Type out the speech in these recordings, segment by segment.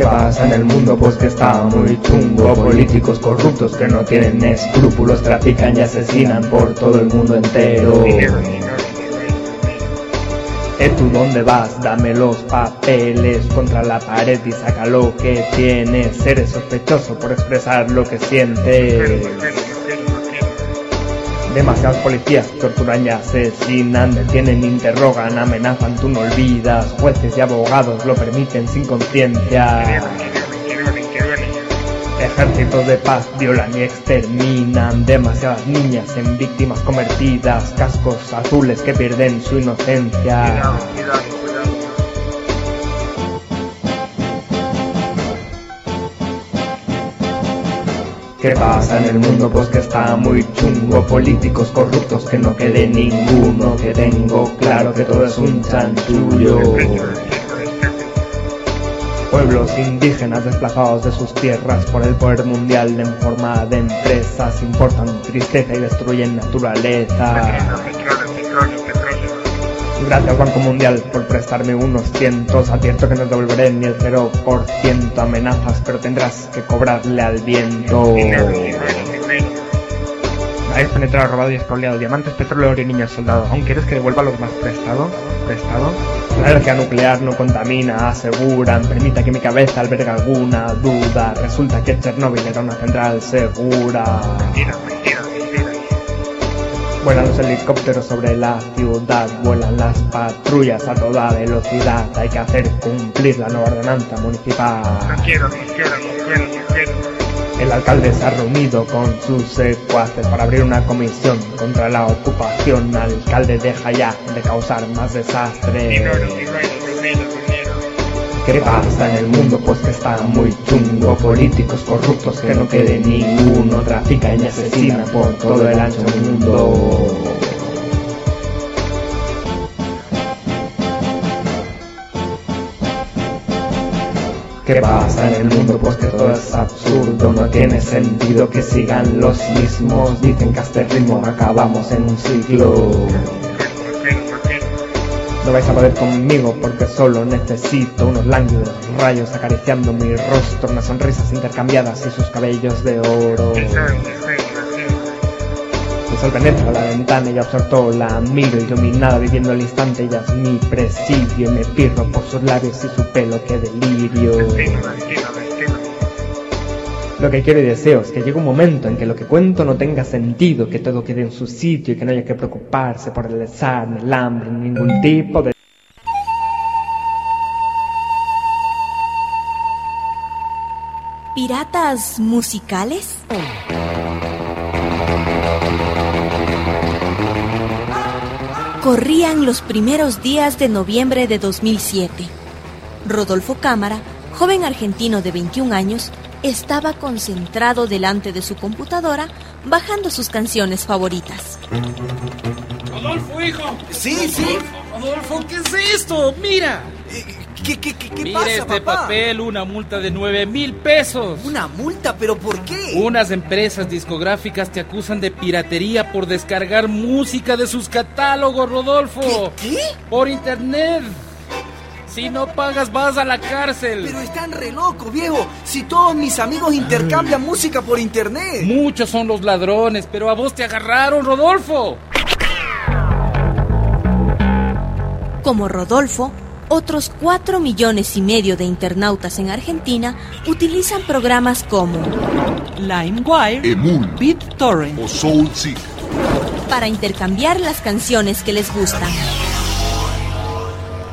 ¿Qué pasa en el mundo? Pues que está muy chungo. Políticos corruptos que no tienen escrúpulos trafican y asesinan por todo el mundo entero. ¿Eh, tú dónde vas? Dame los papeles contra la pared y saca lo que tienes. Eres sospechoso por expresar lo que sientes. Demasiados policías torturan y asesinan, detienen, interrogan, amenazan, tú no olvidas. Jueces y abogados lo permiten sin conciencia. Ejércitos de paz violan y exterminan demasiadas niñas en víctimas convertidas, cascos azules que pierden su inocencia. ¿Qué pasa en el mundo? Pues que está muy chungo. Políticos corruptos que no quede ninguno. Que tengo claro que todo es un chanchullo. Pueblos indígenas desplazados de sus tierras por el poder mundial en forma de empresas importan tristeza y destruyen naturaleza. Gracias Banco Mundial por prestarme unos cientos. Advierto que no devolveré ni el 0% amenazas, pero tendrás que cobrarle al viento. Habéis penetrado, robado y expoliado diamantes, petróleo, oro y niños soldados. ¿Aún quieres que devuelva los más prestados? ¿Prestado? La energía nuclear no contamina, aseguran. Permita que mi cabeza albergue alguna duda. Resulta que Chernobyl era una central segura. Mentira, mentira. Vuelan los helicópteros sobre la ciudad, vuelan las patrullas a toda velocidad. Hay que hacer cumplir la nueva ordenanza municipal. No quiero, no quiero, no quiero, no quiero. El alcalde se ha reunido con sus secuaces para abrir una comisión contra la ocupación. Alcalde deja ya de causar más desastre. ¿Qué pasa en el mundo? Pues que está muy chungo. Políticos corruptos que no quede ninguno. Trafican y asesinan por todo el ancho mundo. ¿Qué pasa en el mundo? Pues que todo es absurdo, no tiene sentido que sigan los mismos. Dicen que a este ritmo acabamos en un ciclo. No vais a poder conmigo porque solo necesito unos lánguidos rayos acariciando mi rostro, unas sonrisas intercambiadas y sus cabellos de oro. El sol penetra la ventana y absorto la miro iluminada viviendo el instante ella es mi presidio y me pirro por sus labios y su pelo que delirio. Lo que quiero y deseo es que llegue un momento en que lo que cuento no tenga sentido, que todo quede en su sitio y que no haya que preocuparse por el desastre, el hambre, ni ningún tipo de... ¿Piratas musicales? Corrían los primeros días de noviembre de 2007. Rodolfo Cámara, joven argentino de 21 años, estaba concentrado delante de su computadora bajando sus canciones favoritas. Rodolfo, hijo. Sí, sí. Rodolfo, ¿qué es esto? Mira. Eh, ¿Qué, qué, qué, qué Mira pasa, este papá? papel, una multa de 9 mil pesos. ¿Una multa? ¿Pero por qué? Unas empresas discográficas te acusan de piratería por descargar música de sus catálogos, Rodolfo. ¿Qué? ¿Qué? Por internet. Si no pagas, vas a la cárcel. Pero están re locos, viejo. Si todos mis amigos intercambian música por internet. Muchos son los ladrones, pero a vos te agarraron, Rodolfo. Como Rodolfo, otros 4 millones y medio de internautas en Argentina utilizan programas como LimeWire, Emul BitTorrent, o SoulSeek. para intercambiar las canciones que les gustan.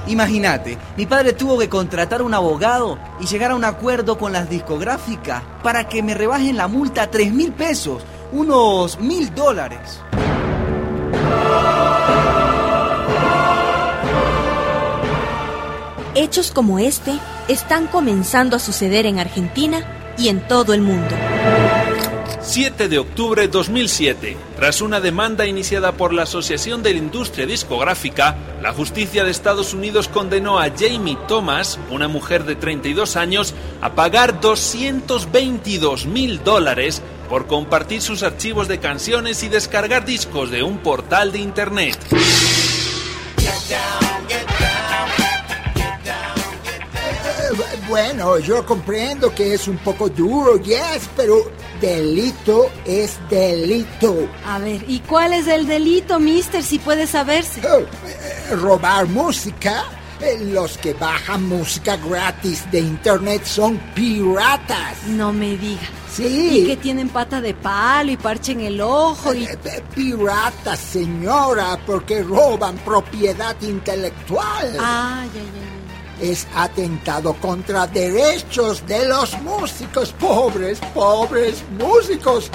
Imagínate, mi padre tuvo que contratar un abogado y llegar a un acuerdo con las discográficas para que me rebajen la multa a 3 mil pesos, unos mil dólares. Hechos como este están comenzando a suceder en Argentina y en todo el mundo. 7 de octubre de 2007. Tras una demanda iniciada por la Asociación de la Industria Discográfica, la justicia de Estados Unidos condenó a Jamie Thomas, una mujer de 32 años, a pagar 222 mil dólares por compartir sus archivos de canciones y descargar discos de un portal de Internet. Eh, bueno, yo comprendo que es un poco duro, yes, pero delito es delito. A ver, ¿y cuál es el delito, mister, si puede saberse? Oh, eh, robar música. Eh, Los que bajan música gratis de internet son piratas. No me diga. Sí. Y que tienen pata de palo y parche en el ojo y... Eh, eh, Piratas, señora, porque roban propiedad intelectual. Ah, ya, ya, ya. Es atentado contra derechos de los músicos, pobres, pobres músicos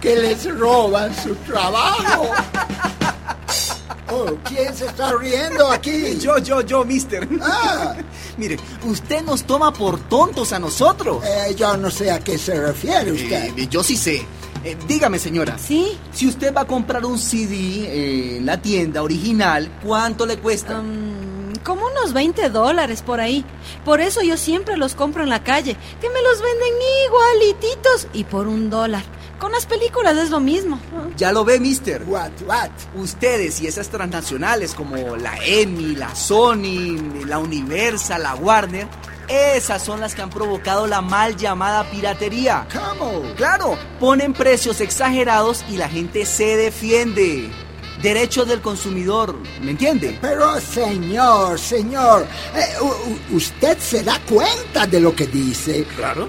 que les roban su trabajo. Oh, ¿quién se está riendo aquí? Yo, yo, yo, mister. Ah, Mire, usted nos toma por tontos a nosotros. eh, yo no sé a qué se refiere usted. Eh, yo sí sé. Eh, dígame, señora. ¿Sí? Si usted va a comprar un CD eh, en la tienda original, ¿cuánto le cuesta? Mm, como unos 20 dólares por ahí. Por eso yo siempre los compro en la calle, que me los venden igualititos y por un dólar. Con las películas es lo mismo. Ya lo ve, mister. What, what? Ustedes y esas transnacionales como la EMI, la Sony, la Universal, la Warner, esas son las que han provocado la mal llamada piratería. ¿Cómo? Claro, ponen precios exagerados y la gente se defiende. Derechos del consumidor, ¿me entiende? Pero señor, señor, eh, usted se da cuenta de lo que dice. Claro.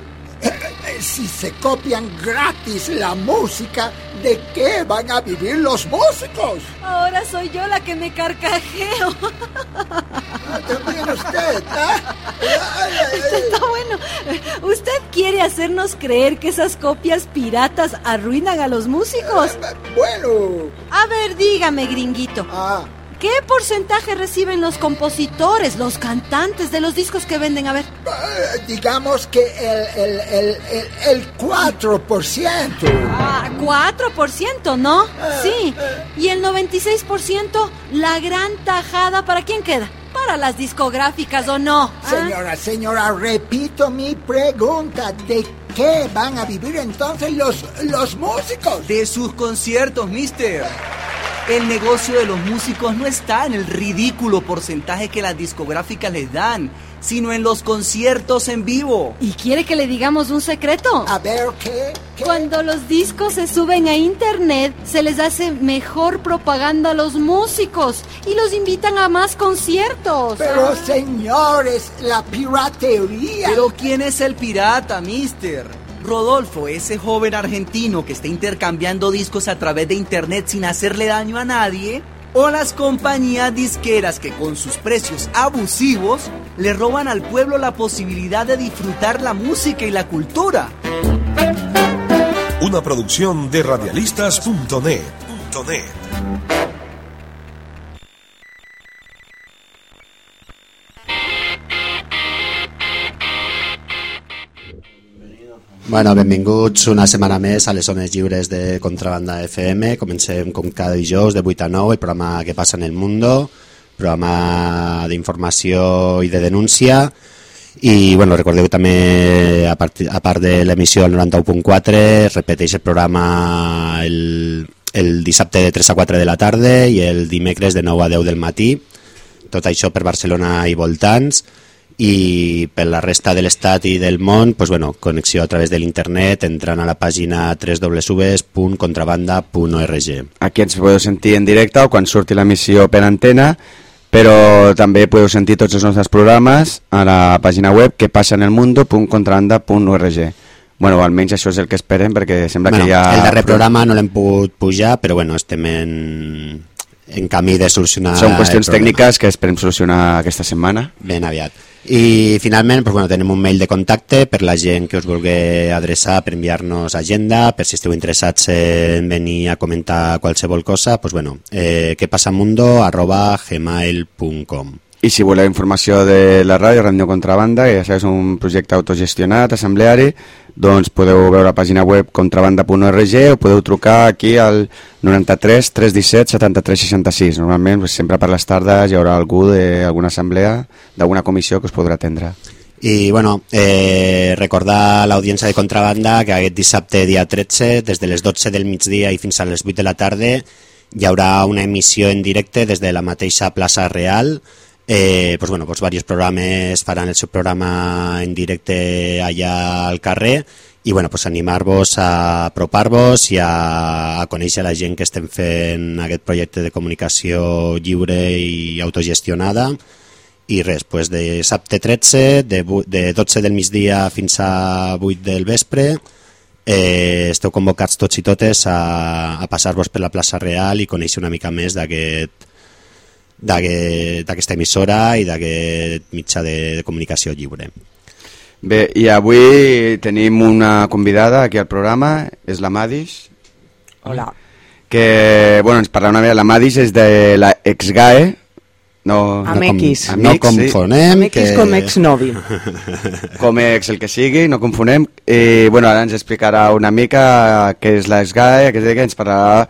Si se copian gratis la música, ¿de qué van a vivir los músicos? Ahora soy yo la que me carcajeo. Ah, También usted, ¿ah? Está bueno. ¿Usted quiere hacernos creer que esas copias piratas arruinan a los músicos? Eh, Bueno, A ver, dígame, gringuito. ah, ¿Qué porcentaje reciben los compositores, los cantantes de los discos que venden? A ver. eh, digamos que el, el, el, el, el 4%. Ah, 4%, ¿no? Sí. ¿Y el 96%? La gran tajada, ¿para quién queda? Para las discográficas, ¿o no? ¿Ah? Señora, señora, repito mi pregunta. ¿De qué van a vivir entonces los, los músicos? De sus conciertos, mister. El negocio de los músicos no está en el ridículo porcentaje que las discográficas les dan, sino en los conciertos en vivo. ¿Y quiere que le digamos un secreto? A ver, ¿qué? ¿Qué? Cuando los discos se suben a internet, se les hace mejor propaganda a los músicos y los invitan a más conciertos. Pero señores, la piratería. Pero ¿quién es el pirata, mister? Rodolfo, ese joven argentino que está intercambiando discos a través de internet sin hacerle daño a nadie. O las compañías disqueras que con sus precios abusivos le roban al pueblo la posibilidad de disfrutar la música y la cultura. Una producción de radialistas.net. Bueno, benvinguts una setmana més a les zones lliures de Contrabanda FM. Comencem com cada dijous de 8 a 9, el programa que passa en el mundo, programa d'informació i de denúncia. I bueno, recordeu també, a part, a part de l'emissió del 91.4, es repeteix el programa el, el dissabte de 3 a 4 de la tarda i el dimecres de 9 a 10 del matí. Tot això per Barcelona i voltants i per la resta de l'estat i del món, pues bueno, connexió a través de l'internet entrant a la pàgina www.contrabanda.org. Aquí ens podeu sentir en directe o quan surti l'emissió per antena, però també podeu sentir tots els nostres programes a la pàgina web que passa en el mundo.contrabanda.org. Bueno, almenys això és el que esperem perquè sembla Bueno, que ja... el darrer programa no l'hem pogut pujar, però bueno, estem en, en camí de solucionar Són qüestions tècniques que esperem solucionar aquesta setmana. Ben aviat. I finalment pues, bueno, tenim un mail de contacte per la gent que us vulgui adreçar per enviar-nos agenda, per si esteu interessats en venir a comentar qualsevol cosa, pues, bueno, eh, que passa mundo arroba gmail.com I si voleu informació de la ràdio, Ràdio Contrabanda, que ja és un projecte autogestionat, assembleari, doncs podeu veure la pàgina web contrabanda.org o podeu trucar aquí al 93 317 73 66. Normalment, pues, sempre per les tardes, hi haurà algú d'alguna assemblea, d'alguna comissió que us podrà atendre. I bueno, eh, recordar a l'audiència de Contrabanda que aquest dissabte dia 13, des de les 12 del migdia i fins a les 8 de la tarda, hi haurà una emissió en directe des de la mateixa plaça Real eh, pues bueno, pues varios programes faran el seu programa en directe allà al carrer. I bueno, pues animar-vos a apropar-vos i a, a conèixer la gent que estem fent aquest projecte de comunicació lliure i autogestionada. I res, pues de dissabte 13 de, de 12 del migdia fins a 8 del vespre eh, esteu convocats tots i totes a, a passar-vos per la plaça Real i conèixer una mica més d'aquest- d'aquesta emissora i d'aquest mitjà de, de comunicació lliure. Bé, i avui tenim una convidada aquí al programa, és la Madis, Hola. que bueno, ens parla una mica, la Madis és de la exGAE, no, Amb no, com- No X, sí. confonem Amb X que... com exnovi. com ex el que sigui, no confonem. I bueno, ara ens explicarà una mica què és la SGAE, que ens parlarà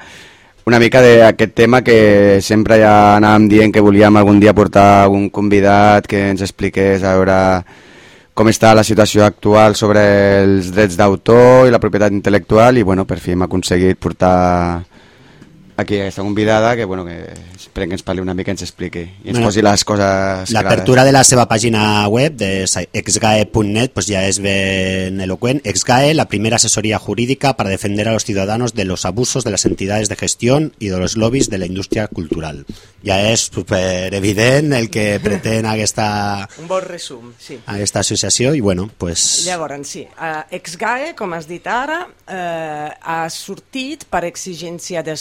una mica d'aquest tema que sempre ja anàvem dient que volíem algun dia portar un convidat que ens expliqués a veure com està la situació actual sobre els drets d'autor i la propietat intel·lectual i bueno, per fi hem aconseguit portar aquí aquesta convidada que, bueno, que esperem que ens parli una mica i ens expliqui i ens Bueno, posi les coses L'apertura de la seva pàgina web de exgae.net pues ya es ben elocuent. Exgae, la primera asesoría jurídica para defender a los ciudadanos de los abusos de las entidades de gestión y de los lobbies de la indústria cultural. Ja és super evident el que pretén aquesta, Un bon resum, sí. aquesta associació i bueno, pues... Llavors, sí, uh, Exgae, com has dit ara, uh, ha sortit per exigència de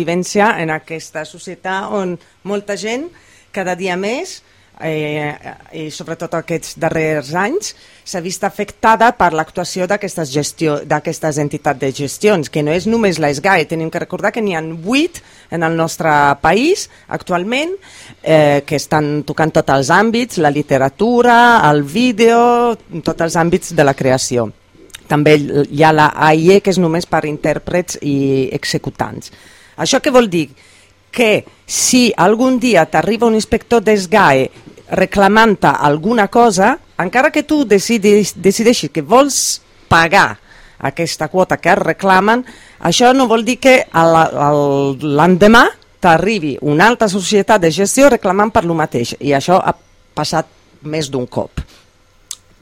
supervivència en aquesta societat on molta gent, cada dia més, eh, i sobretot aquests darrers anys, s'ha vist afectada per l'actuació d'aquestes entitats de gestions, que no és només la SGAE, tenim que recordar que n'hi ha vuit en el nostre país actualment eh, que estan tocant tots els àmbits, la literatura, el vídeo, tots els àmbits de la creació. També hi ha la AIE, que és només per intèrprets i executants. Això què vol dir? Que si algun dia t'arriba un inspector d'ESGAE reclamant alguna cosa, encara que tu decidis, decideixis que vols pagar aquesta quota que et reclamen, això no vol dir que l'endemà t'arribi una altra societat de gestió reclamant per lo mateix. I això ha passat més d'un cop.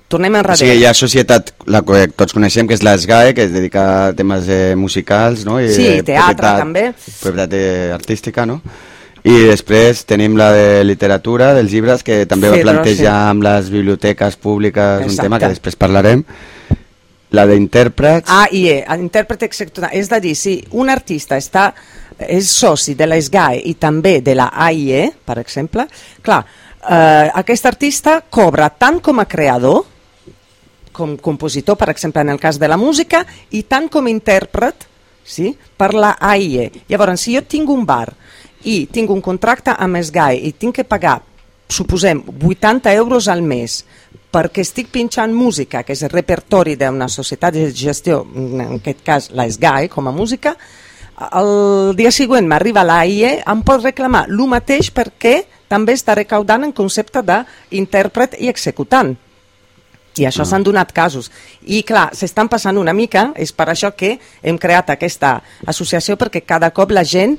Tornem O enrere. sigui, hi ha societat, la que tots coneixem, que és l'ESGAE, que es dedica a temes eh, musicals, no? I Sí, de teatre també. Propietat eh, artística, no? I després tenim la de literatura, dels llibres, que també va Fedro, plantejar sí. amb les biblioteques públiques un Exacte. tema que després parlarem. La d'intèrprets, AIE, intèrpret executant. És a dir, si un artista està, és soci de la SGAE i també de la AIE, per exemple, clar, eh, aquest artista cobra tant com a creador, com compositor, per exemple, en el cas de la música, i tant com intèrpret, sí? per la AIE. Llavors, si jo tinc un bar i tinc un contracte amb SGAE i tinc que pagar, suposem, 80 euros al mes perquè estic pinxant música, que és el repertori d'una societat de gestió, en aquest cas la SGAE, com a música, el dia següent m'arriba l'AIE, em pot reclamar el mateix perquè també està recaudant en concepte d'intèrpret i executant. I això s'han donat casos. I clar, s'estan passant una mica, és per això que hem creat aquesta associació, perquè cada cop la gent,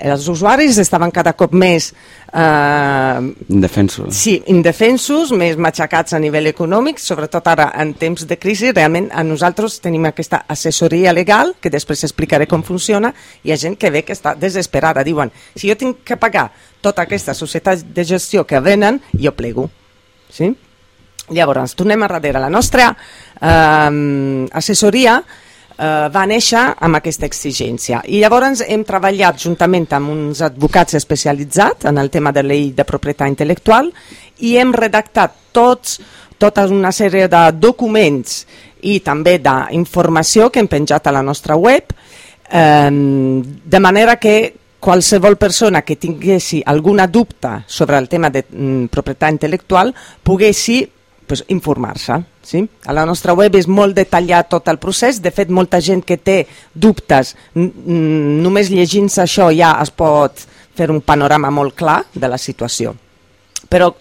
els usuaris estaven cada cop més eh, indefensos. Sí, indefensos, més matxacats a nivell econòmic, sobretot ara en temps de crisi, realment a nosaltres tenim aquesta assessoria legal, que després explicaré com funciona, i hi ha gent que ve que està desesperada, diuen, si jo tinc que pagar tota aquesta societat de gestió que venen, jo plego. Sí? Llavors, tornem a darrere. La nostra eh, assessoria eh, va néixer amb aquesta exigència. I llavors hem treballat juntament amb uns advocats especialitzats en el tema de llei de propietat intel·lectual i hem redactat tots tota una sèrie de documents i també d'informació que hem penjat a la nostra web eh, de manera que qualsevol persona que tinguessi alguna dubte sobre el tema de mm, propietat intel·lectual poguessi pues, informar-se. Sí? A la nostra web és molt detallat tot el procés, de fet molta gent que té dubtes, només llegint-se això ja es pot fer un panorama molt clar de la situació. Però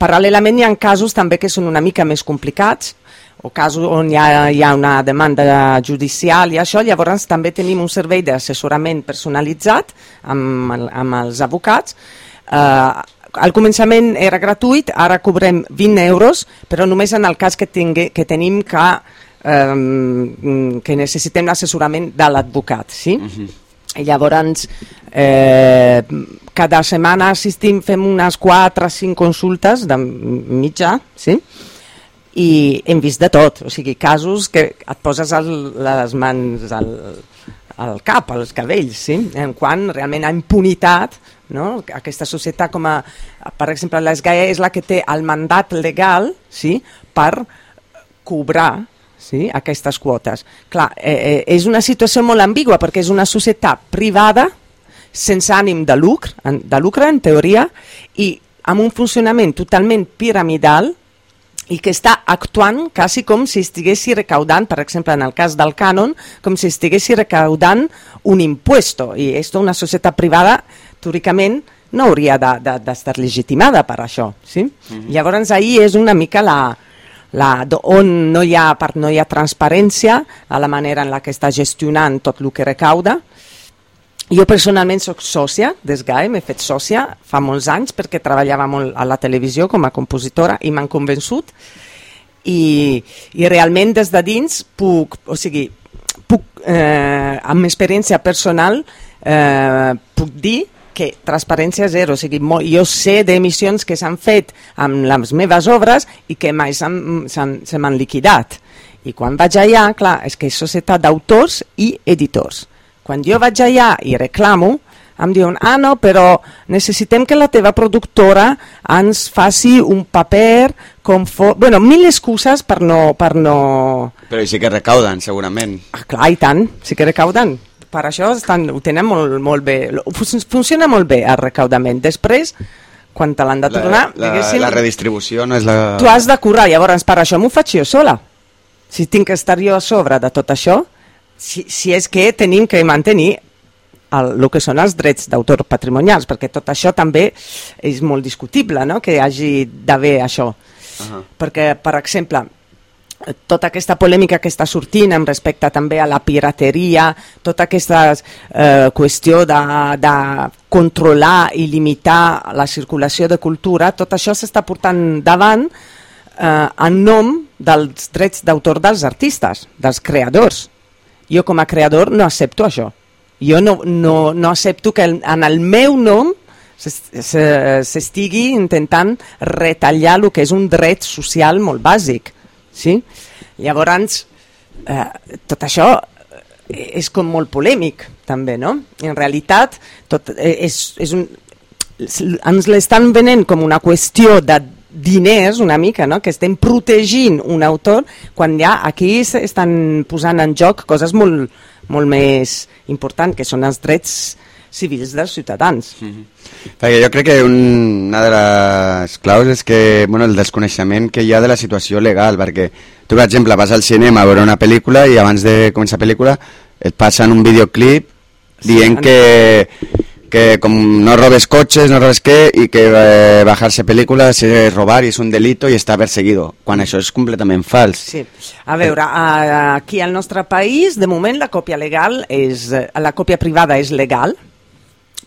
paral·lelament hi ha casos també que són una mica més complicats, o casos on hi ha, hi ha una demanda judicial i això, llavors també tenim un servei d'assessorament personalitzat amb, amb els advocats, eh, al començament era gratuït, ara cobrem 20 euros, però només en el cas que, tingui, que tenim que, eh, que necessitem l'assessorament de l'advocat, sí? Uh -huh. I llavors, eh, cada setmana assistim, fem unes 4 o 5 consultes de mitjà, sí? i hem vist de tot, o sigui, casos que et poses el, les mans al, al cap, als cabells, sí? en quant realment a impunitat no? aquesta societat com a, per exemple, l'ESGAE és la que té el mandat legal sí? per cobrar sí? aquestes quotes. Clar, eh, eh, és una situació molt ambigua perquè és una societat privada sense ànim de lucre, de lucre en teoria, i amb un funcionament totalment piramidal i que està actuant quasi com si estiguessi recaudant, per exemple, en el cas del cànon, com si estiguessi recaudant un impuesto. I és una societat privada, teòricament, no hauria d'estar de, de, legitimada per això. Sí? Mm -hmm. Llavors, ahir és una mica la, la, on no hi, ha, no hi ha transparència a la manera en la que està gestionant tot el que recauda, jo personalment sóc sòcia d'ESGAE, m'he fet sòcia fa molts anys perquè treballava molt a la televisió com a compositora i m'han convençut i, i realment des de dins puc, o sigui, puc, eh, amb experiència personal eh, puc dir que transparència zero, o sigui, jo sé d'emissions que s'han fet amb les meves obres i que mai se m'han liquidat. I quan vaig allà, clar, és que és societat d'autors i editors quan jo vaig allà i reclamo, em diuen, ah no, però necessitem que la teva productora ens faci un paper com fos... Bueno, mil excuses per no... Per no... Però sí que recauden, segurament. Ah, clar, i tant, sí que recauden. Per això estan, ho tenen molt, molt bé. Funciona molt bé el recaudament. Després, quan te l'han de tornar... La, la, la redistribució no és la... Tu has de currar, llavors per això m'ho faig jo sola. Si tinc que estar jo a sobre de tot això, si, si és que tenim que mantenir el, el que són els drets d'autor patrimonials, perquè tot això també és molt discutible, no?, que hi hagi d'haver això. Uh -huh. Perquè, per exemple, tota aquesta polèmica que està sortint en respecte també a la pirateria, tota aquesta eh, qüestió de, de controlar i limitar la circulació de cultura, tot això s'està portant davant eh, en nom dels drets d'autor dels artistes, dels creadors jo com a creador no accepto això. Jo no, no, no accepto que en el meu nom s'estigui intentant retallar el que és un dret social molt bàsic. Sí? Llavors, eh, tot això és com molt polèmic, també, no? En realitat, tot eh, és, és un, ens l'estan venent com una qüestió de diners una mica, no? que estem protegint un autor quan ja aquí estan posant en joc coses molt, molt més importants, que són els drets civils dels ciutadans. Mm -hmm. Perquè jo crec que un, una de les claus és que, bueno, el desconeixement que hi ha de la situació legal, perquè tu, per exemple, vas al cinema a veure una pel·lícula i abans de començar la pel·lícula et passen un videoclip dient sí, que que com no robes cotxes, no robes què, i que eh, bajar-se pel·lícules és robar i és un delito i està perseguido, quan això és completament fals. Sí. A veure, aquí al nostre país, de moment la còpia legal és, eh, la còpia privada és legal,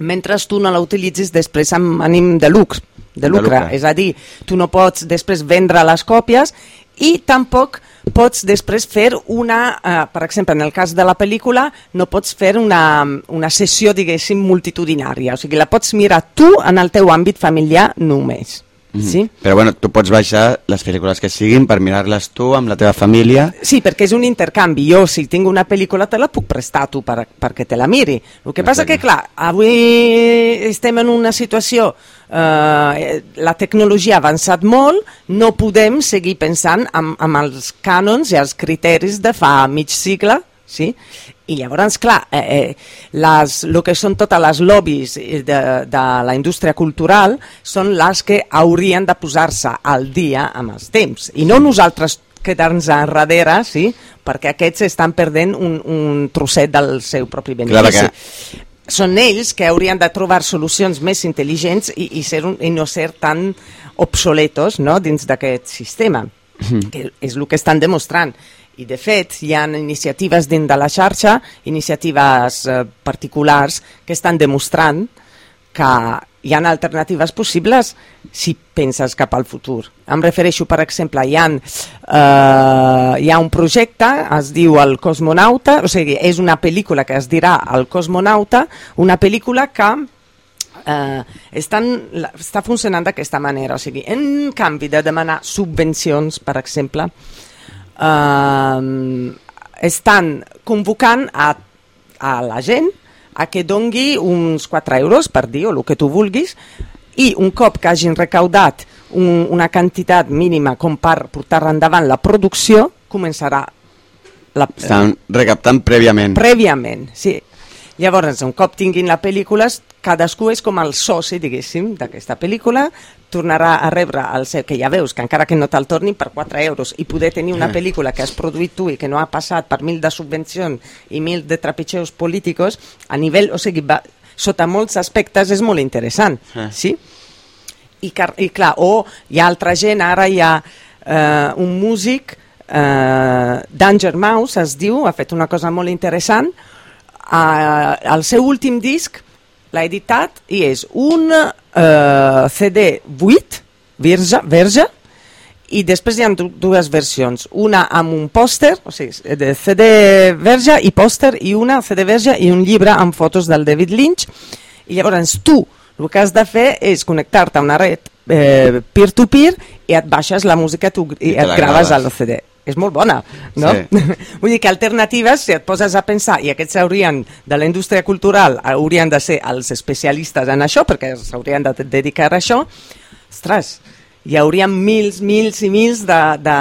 mentre tu no la utilitzis després amb ànim de lucre, de lucre. De lucre. És a dir, tu no pots després vendre les còpies i tampoc pots després fer una, eh, per exemple, en el cas de la pel·lícula, no pots fer una, una sessió, diguéssim, multitudinària. O sigui, la pots mirar tu en el teu àmbit familiar només. Mm sí? Però bueno, tu pots baixar les pel·lícules que siguin per mirar-les tu amb la teva família. Sí, perquè és un intercanvi. Jo, si tinc una pel·lícula, te la puc prestar tu per, perquè te la miri. El que passa que, clar, avui estem en una situació eh, la tecnologia ha avançat molt, no podem seguir pensant amb, amb els cànons i els criteris de fa mig segle, sí? I llavors, clar, eh, eh, les, el que són totes les lobbies de, de la indústria cultural són les que haurien de posar-se al dia amb els temps, i no nosaltres quedar-nos enrere, sí? perquè aquests estan perdent un, un trosset del seu propi benefici. Clar, que són ells que haurien de trobar solucions més intel·ligents i, i, ser un, i no ser tan obsoletos no? dins d'aquest sistema, mm. que és el que estan demostrant. I, de fet, hi ha iniciatives dins de la xarxa, iniciatives eh, particulars, que estan demostrant que hi ha alternatives possibles si penses cap al futur. Em refereixo, per exemple, hi ha, eh, hi ha un projecte, es diu El Cosmonauta, o sigui, és una pel·lícula que es dirà El Cosmonauta, una pel·lícula que eh, estan, està funcionant d'aquesta manera, o sigui, en canvi de demanar subvencions, per exemple, eh, estan convocant a, a la gent a que dongui uns 4 euros per dia o el que tu vulguis i un cop que hagin recaudat un, una quantitat mínima com per portar endavant la producció començarà la, Estan recaptant prèviament. prèviament, sí. Llavors, un cop tinguin la pel·lícula, cadascú és com el soci, diguéssim, d'aquesta pel·lícula, tornarà a rebre el seu, que ja veus, que encara que no te'l tornin per 4 euros, i poder tenir una pel·lícula que has produït tu i que no ha passat per mil de subvencions i mil de trepitgeus polítics, a nivell, o sigui, va, sota molts aspectes és molt interessant, Eh. sí? I, car i clar, o hi ha altra gent, ara hi ha eh, un músic, eh, Danger Mouse es diu, ha fet una cosa molt interessant, eh, el seu últim disc l'ha editat i és un eh, CD 8, verge, verge, i després hi ha du dues versions, una amb un pòster, o sigui, de CD verge i pòster, i una CD verge i un llibre amb fotos del David Lynch, i llavors tu el que has de fer és connectar-te a una red eh, peer-to-peer i et baixes la música tu, i, I et graves. al CD. És molt bona, no? Sí. Vull dir que alternatives, si et poses a pensar, i aquests haurien, de la indústria cultural, haurien de ser els especialistes en això, perquè s'haurien de dedicar a això, ostres, hi haurien mils, mils i mils de, de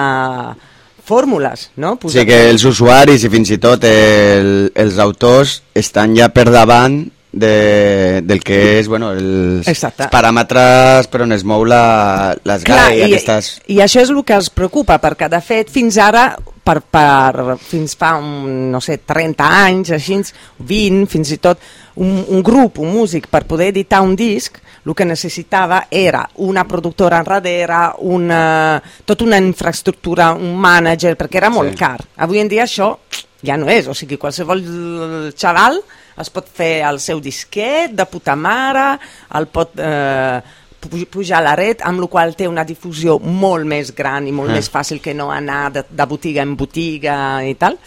fórmules, no? O sigui que els usuaris i fins i tot el, els autors estan ja per davant de, del que és bueno, els, Exacte. paràmetres per on es mou la, les Clar, i, aquestes... I això és el que els preocupa, perquè de fet fins ara, per, per, fins fa un, no sé, 30 anys, així, 20, fins i tot, un, un grup, un músic, per poder editar un disc, el que necessitava era una productora enrere, una, tota una infraestructura, un mànager, perquè era molt Sí. car. Avui en dia això ja no és, o sigui, qualsevol xaval es pot fer el seu disquet de puta mare, el pot eh, pu- pujar a la red, amb la qual té una difusió molt més gran i molt Eh. més fàcil que no anar de, de botiga en botiga i tal.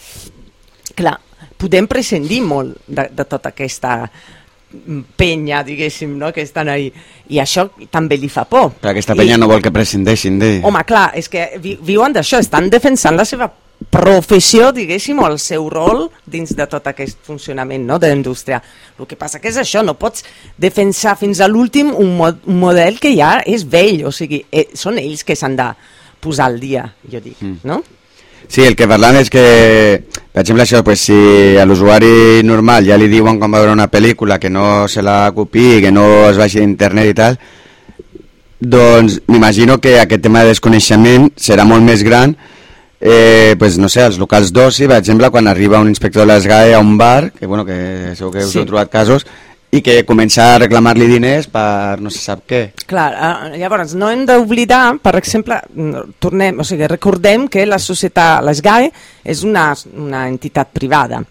Clar, podem prescindir molt de, de tota aquesta penya, diguéssim, no? que estan ahí. I això també li fa por. Però aquesta I- penya no vol que prescindeixin de... Home, clar, és que vi viuen d'això, estan defensant la seva professió, diguéssim, o el seu rol dins de tot aquest funcionament no, de la indústria. El que passa que és això, no pots defensar fins a l'últim un, mo un model que ja és vell, o sigui, eh, són ells que s'han de posar al dia, jo dic, Mm. no? Sí, el que parlant és que, per exemple, això, pues, si a l'usuari normal ja li diuen quan veure una pel·lícula que no se la copiï, que no es baixi d'internet i tal, doncs m'imagino que aquest tema de desconeixement serà molt més gran eh, pues, no sé, als locals d'oci, per exemple, quan arriba un inspector de l'ESGAE a un bar, que, bueno, que segur que us Sí. heu trobat casos, i que comença a reclamar-li diners per no se sap què. Clar, eh, llavors no hem d'oblidar, per exemple, tornem, o sigui, recordem que la societat, l'ESGAE, és una, una entitat privada.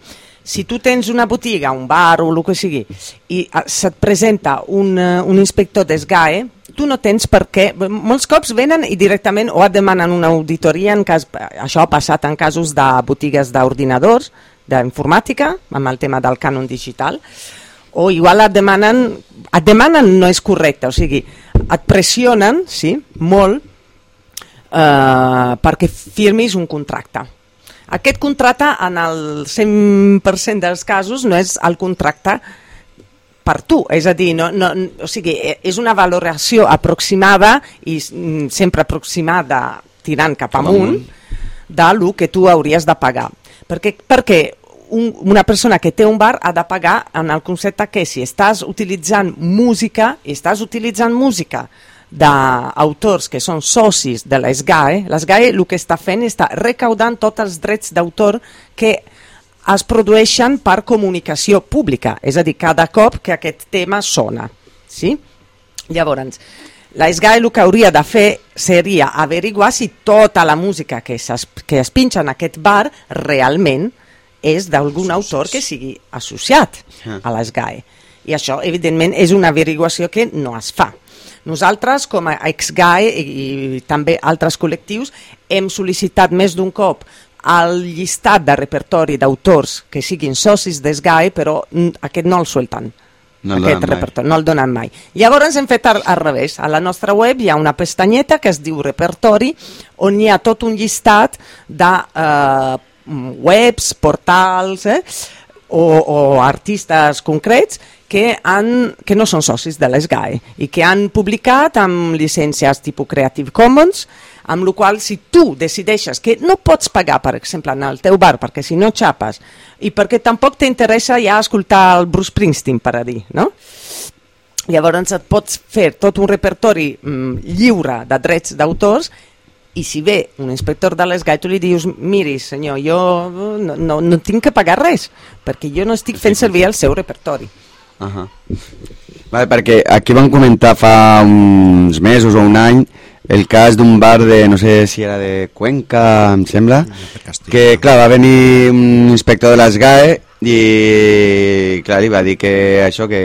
Si tu tens una botiga, un bar o el que sigui, i eh, se't presenta un, eh, un inspector d'ESGAE, tu no tens per què... Molts cops venen i directament o et demanen una auditoria, en cas, això ha passat en casos de botigues d'ordinadors, d'informàtica, amb el tema del cànon digital, o igual et demanen, et demanen no és correcte, o sigui, et pressionen, sí, molt, eh, perquè firmis un contracte. Aquest contracte, en el 100% dels casos, no és el contracte per tu, és a dir, no, no, o sigui, eh, és una valoració aproximada i mm, sempre aproximada tirant cap amunt, amunt. de lo que tu hauries de pagar. Perquè, perquè un, una persona que té un bar ha de pagar en el concepte que si estàs utilitzant música, i estàs utilitzant música d'autors que són socis de l'ESGAE, l'ESGAE el que està fent està recaudant tots els drets d'autor que es produeixen per comunicació pública, és a dir, cada cop que aquest tema sona. Sí? Llavors, la SGAE el que hauria de fer seria averiguar si tota la música que, es, que es pinxa en aquest bar realment és d'algun autor que sigui associat a l'ESGAE. I això, evidentment, és una averiguació que no es fa. Nosaltres, com a ex-GAE i, i també altres col·lectius, hem sol·licitat més d'un cop el llistat de repertori d'autors que siguin socis d'ESGAE, però aquest no el suelten. No el aquest mai. repertori, no el donen mai. Llavors hem fet al, al revés. A la nostra web hi ha una pestanyeta que es diu repertori, on hi ha tot un llistat de eh, webs, portals eh, o, o artistes concrets que, han, que no són socis de l'ESGAE i que han publicat amb llicències tipus Creative Commons, amb la qual si tu decideixes que no pots pagar, per exemple, en el teu bar, perquè si no xapes, i perquè tampoc t'interessa ja escoltar el Bruce Springsteen, per a dir, no? Llavors et pots fer tot un repertori mm, lliure de drets d'autors i si ve un inspector de l'ESGAE tu li dius, miri senyor, jo no, no, no tinc que pagar res perquè jo no estic fent servir el seu repertori. Uh -huh. vale, perquè aquí van comentar fa uns mesos o un any el cas d'un bar de, no sé si era de Cuenca, em sembla, que clar, va venir un inspector de l'ESGAE i clar, li va dir que això que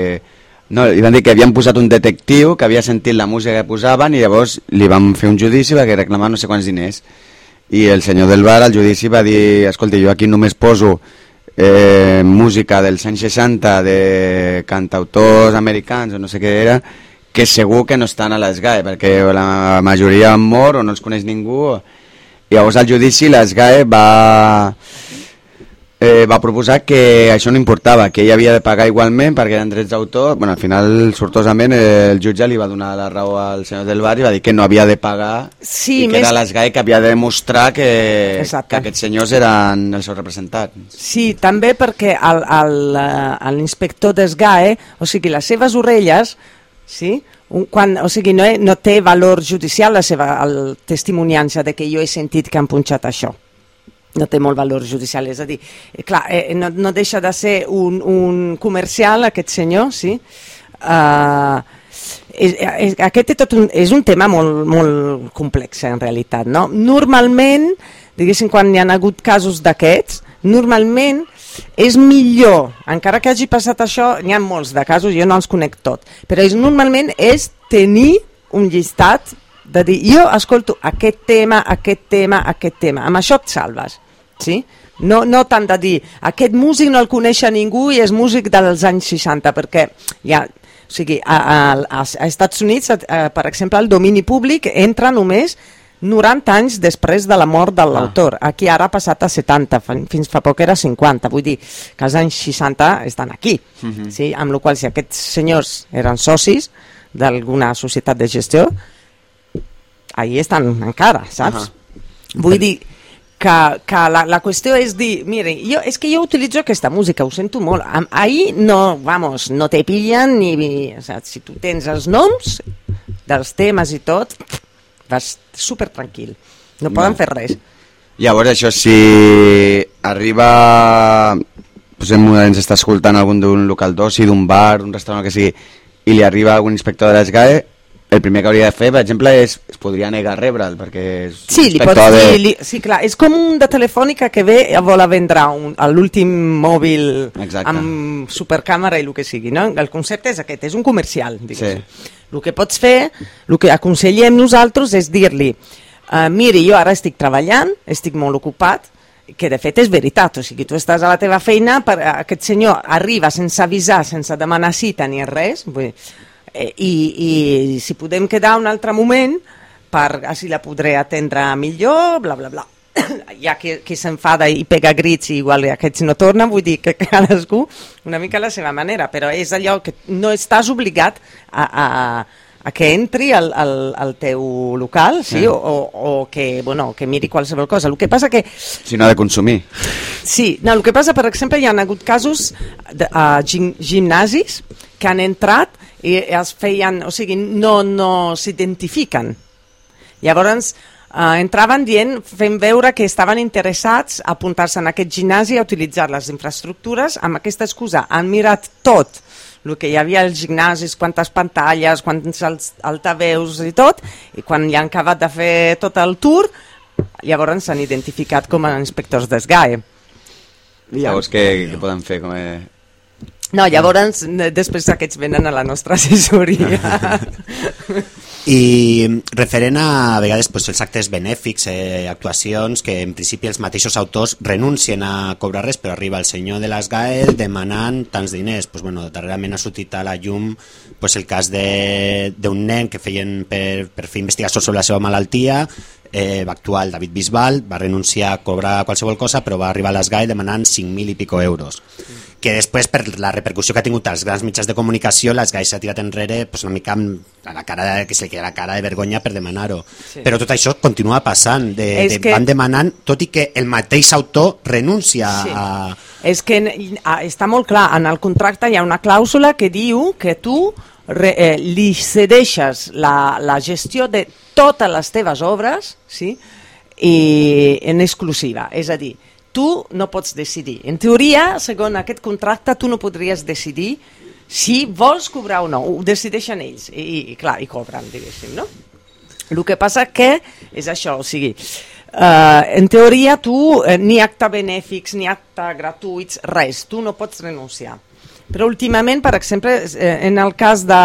no, li van dir que havien posat un detectiu que havia sentit la música que posaven i llavors li van fer un judici perquè reclamar no sé quants diners. I el senyor del bar al judici va dir escolta, jo aquí només poso eh, música dels anys 60 de cantautors americans o no sé què era que segur que no estan a l'ESGAE perquè la majoria han mort o no els coneix ningú i llavors al judici l'ESGAE va eh, va proposar que això no importava, que ell havia de pagar igualment perquè eren drets d'autor. Bueno, al final, sortosament, eh, el jutge li va donar la raó al senyor del bar i va dir que no havia de pagar Sí, i que més- era l'ESGAE que havia de demostrar que, Exacte. que aquests senyors eren els seus representants. Sí, també perquè eh, l'inspector d'ESGAE, o sigui, les seves orelles, sí? Un, quan, o sigui, no, no té valor judicial la seva el testimoniança de que jo he sentit que han punxat això. No té molt valor judicial, és a dir, eh, clar, eh, no, no deixa de ser un, un comercial aquest senyor, sí? Uh, és, és, aquest és, tot un, és un tema molt, molt complex en realitat no? normalment diguéssim quan hi ha hagut casos d'aquests normalment és millor, encara que hagi passat això n'hi ha molts de casos, jo no els conec tot. Però és, normalment és tenir un llistat de dir jo escolto aquest tema, aquest tema, aquest tema. Amb això et salves sí? no, no tant de dir aquest músic no el coneix a ningú i és músic dels anys 60 perquè ja, o sigui, a, a, a, a Estats Units, eh, per exemple, el domini públic entra només 90 anys després de la mort de l'autor. Aquí ara ha passat a 70, fa- fins fa poc era 50. Vull dir que els anys 60 estan aquí. Mhm. sí? Amb la qual si aquests senyors eren socis d'alguna societat de gestió, ahí estan encara, saps? Ahà. Vull dir que, que la, la qüestió és dir, mire, jo, és que jo utilitzo aquesta música, ho sento molt. Ahir no, vamos, no te pillen ni... O sea, si tu tens els noms dels temes i tot, vas super tranquil. No poden Vale. fer res. Llavors, això, si arriba... Posem, ens està escoltant algun d'un local d'oci, d'un bar, d'un restaurant, que sigui, i li arriba algun inspector de l'ESGAE, el primer que hauria de fer, per exemple, és, es podria negar a rebre'l, perquè és Sí, li pots de... li, sí, clar, és com un de Telefònica que ve a vol a vendre l'últim mòbil Exacte. amb supercàmera i el que sigui, no? El concepte és aquest, és un comercial, diguéssim. Sí. El que pots fer, el que aconsellem nosaltres és dir-li uh, miri, jo ara estic treballant, estic molt ocupat, que de fet és veritat, o sigui, tu estàs a la teva feina, per, aquest senyor arriba sense avisar, sense demanar cita ni res, vull dir, eh, i, i si podem quedar un altre moment per així la podré atendre millor, bla bla bla. Hi ha qui, qui s'enfada i pega grits i igual aquests no tornen, vull dir que cadascú una mica a la seva manera, però és allò que no estàs obligat a, a, a que entri al, al, al teu local, sí, Sí. o, o, o que, bueno, que miri qualsevol cosa. El que passa que Si no ha de consumir. Sí, no, el que passa, per exemple, hi ha hagut casos de, a gim, gimnasis que han entrat i es feien, o sigui, no, no s'identifiquen. Llavors, eh, entraven dient, fent veure que estaven interessats a apuntar-se en aquest gimnasi a utilitzar les infraestructures amb aquesta excusa. Han mirat tot el que hi havia als gimnasis, quantes pantalles, quants alt- altaveus i tot, i quan ja han acabat de fer tot el tour, llavors s'han identificat com a inspectors d'ESGAE. I llavors què, què poden fer? Com a... No, llavors després aquests venen a la nostra assessoria. I referent a, a vegades pues, els actes benèfics, eh, actuacions, que en principi els mateixos autors renuncien a cobrar res, però arriba el senyor de les GAEL demanant tants diners. Pues, bueno, darrerament ha sortit a la llum pues, el cas de- d'un nen que feien per, per fer investigació sobre la seva malaltia, eh, va actuar el David Bisbal, va renunciar a cobrar qualsevol cosa, però va arribar a les GAEL demanant 5.000 i pico euros que després per la repercussió que ha tingut als grans mitjans de comunicació les GAI s'ha tirat enrere pues, una mica amb a la cara de, que se li queda la cara de vergonya per demanar-ho Sí. però tot això continua passant de, És de, que- van demanant tot i que el mateix autor renuncia Sí. a, És que en- ah, està molt clar, en el contracte hi ha una clàusula que diu que tu re, eh, li cedeixes la, la gestió de totes les teves obres sí? i en exclusiva, és a dir, tu no pots decidir. En teoria, segons aquest contracte, tu no podries decidir si vols cobrar o no, ho decideixen ells, i, i clar, i cobren, diguéssim, no? El que passa que és això, o sigui, uh, en teoria tu eh, ni acte benèfics, ni acte gratuïts, res, tu no pots renunciar. Però últimament, per exemple, eh, en el cas de,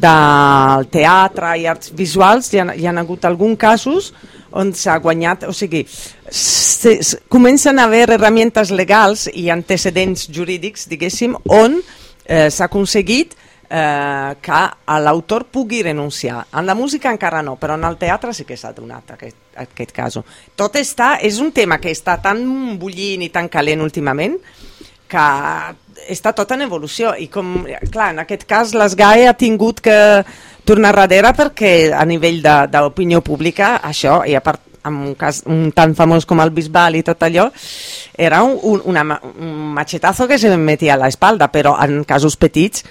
del teatre i arts visuals hi ha, hi ha hagut alguns casos on s'ha guanyat, o sigui, se, se, comencen a haver herramientes legals i antecedents jurídics, diguéssim, on eh, s'ha aconseguit eh, que l'autor pugui renunciar. En la música encara no, però en el teatre sí que s'ha donat aquest, aquest cas. Tot està, és un tema que està tan bullint i tan calent últimament que està tot en evolució i com, clar, en aquest cas l'ESGAE ha tingut que tornar darrere perquè a nivell de- d'opinió pública això, i a part amb un cas un tan famós com el Bisbal i tot allò, era un, un, una, un machetazo que se metia a l'espalda, però en casos petits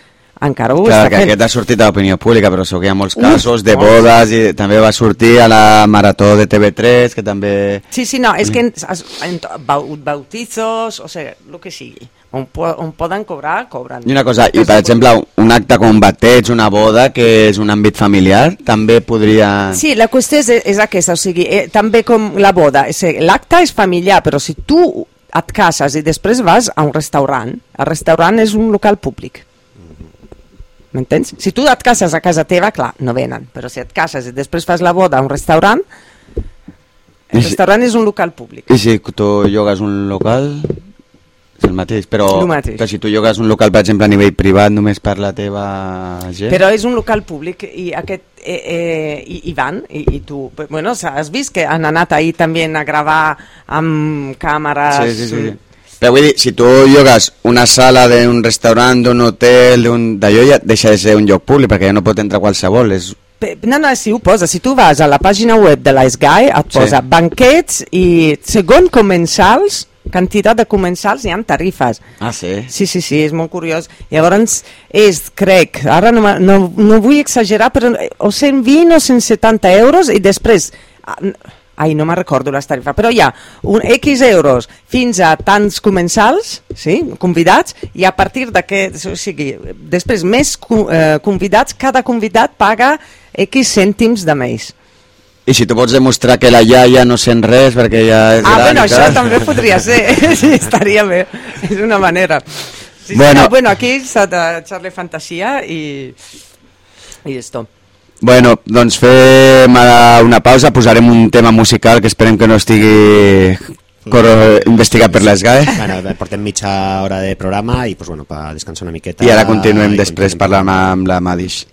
encara ho Clar, està que fent. aquest ha sortit a l'opinió pública, però sé que hi ha molts Uf, casos de molts. bodes i també va sortir a la marató de TV3, que també... Sí, sí, no, és que en, en, bautizos, o sigui, el que sigui, on, po, on poden cobrar, cobren. I una cosa, i per exemple, un acte com un bateig, una boda, que és un àmbit familiar, també podria... Sí, la qüestió és, és aquesta, o sigui, eh, també com la boda, dir, l'acte és familiar, però si tu et cases i després vas a un restaurant, el restaurant és un local públic. M'entens? Si tu et cases a casa teva, clar, no venen, però si et cases i després fas la boda a un restaurant, el restaurant és un local públic. I si tu llogues un local, és el mateix, però El mateix. que si tu llogues un local, per exemple, a nivell privat, només per la teva gent... Però és un local públic i aquest eh, eh, i, i van i, i tu, bueno, has vist que han anat ahir també a gravar amb càmeres Sí, sí, sí. Però vull dir, si tu llogues una sala d'un restaurant, d'un hotel, d'allò ja deixa de ser un lloc públic, perquè ja no pot entrar qualsevol. És... No, no, si ho posa, si tu vas a la pàgina web de l'Iceguy et Sí. posa banquets i segons comensals, quantitat de comensals, hi ha tarifes. Ah, sí? Sí, sí, sí, és molt curiós. Llavors, és, crec, ara no, no, no vull exagerar, però eh, o 120 o 170 euros i després... ah, Ai, no me'n recordo les tarifes, però hi ha un X euros fins a tants comensals, sí, convidats, i a partir d'aquest, o sigui, després més eh, convidats, cada convidat paga X cèntims de més. I si tu pots demostrar que la iaia no sent res perquè ja és Ah, gran bueno, i això també podria ser, sí, estaria bé, és una manera. Sí, Bueno. bueno, sí, no, bueno aquí s'ha d'eixar-li fantasia i, i esto. Bueno, doncs fem una pausa, posarem un tema musical que esperem que no estigui cor- investigat per l'ESGAE. Bueno, portem mitja hora de programa i pues, bueno, per descansar una miqueta. I ara continuem i després parlant amb la Madish.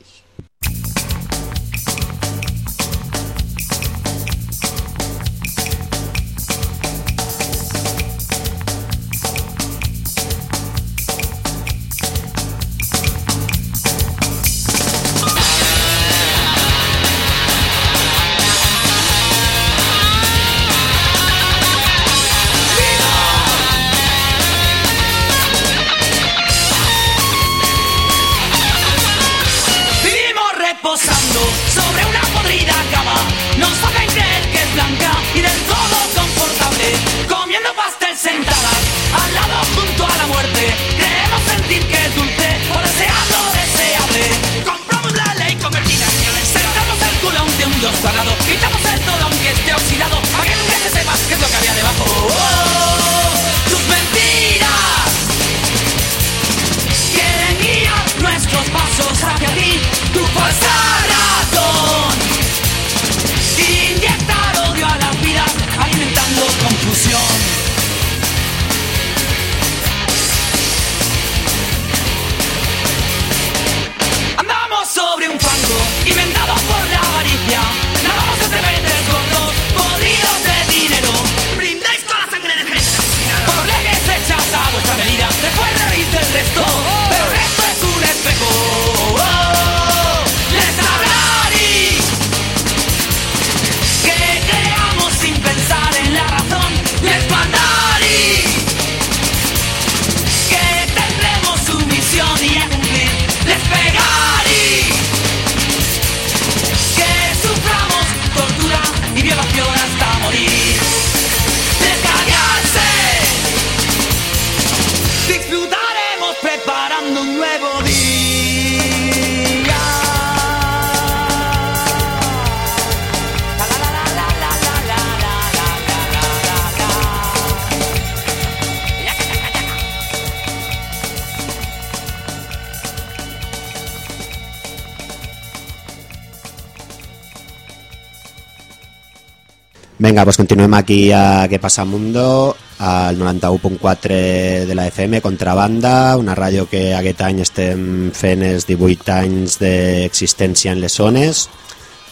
Vinga, doncs continuem aquí a Què passa Mundo, al 91.4 de la FM, Contrabanda, una ràdio que aquest any estem fent els 18 anys d'existència en les zones,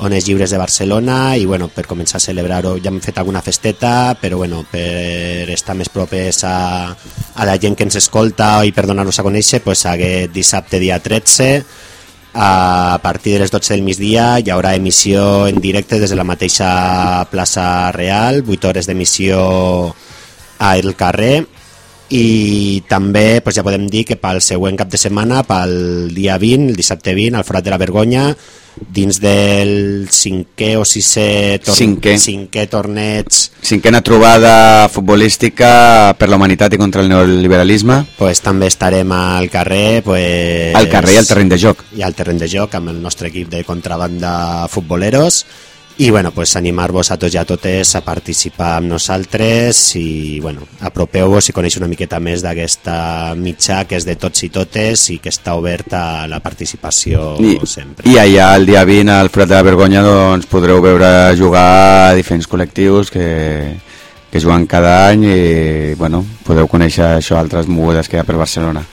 Ones Lliures de Barcelona, i bueno, per començar a celebrar-ho ja hem fet alguna festeta, però bueno, per estar més propers a, a la gent que ens escolta i per donar-nos a conèixer, pues, aquest dissabte dia 13, a partir de les 12 del migdia hi haurà emissió en directe des de la mateixa plaça Real, 8 hores d'emissió al carrer i també pues, ja podem dir que pel següent cap de setmana, pel dia 20, el dissabte 20, al Forat de la Vergonya, dins del cinquè o sisè, tor Cinquè. cinquè torneig Cinquena trobada futbolística per la humanitat i contra el neoliberalisme. pues, també estarem al carrer pues, Al carrer i al terreny de joc. i al terreny de joc amb el nostre equip de contrabanda futboleros i bueno, pues, animar-vos a tots i a totes a participar amb nosaltres i bueno, apropeu-vos i conèixer una miqueta més d'aquesta mitjà que és de tots i totes i que està oberta a la participació I, sempre. I allà el dia 20 al Forat de la Vergonya doncs, podreu veure jugar a diferents col·lectius que, que juguen cada any i bueno, podeu conèixer això altres mogudes que hi ha per Barcelona.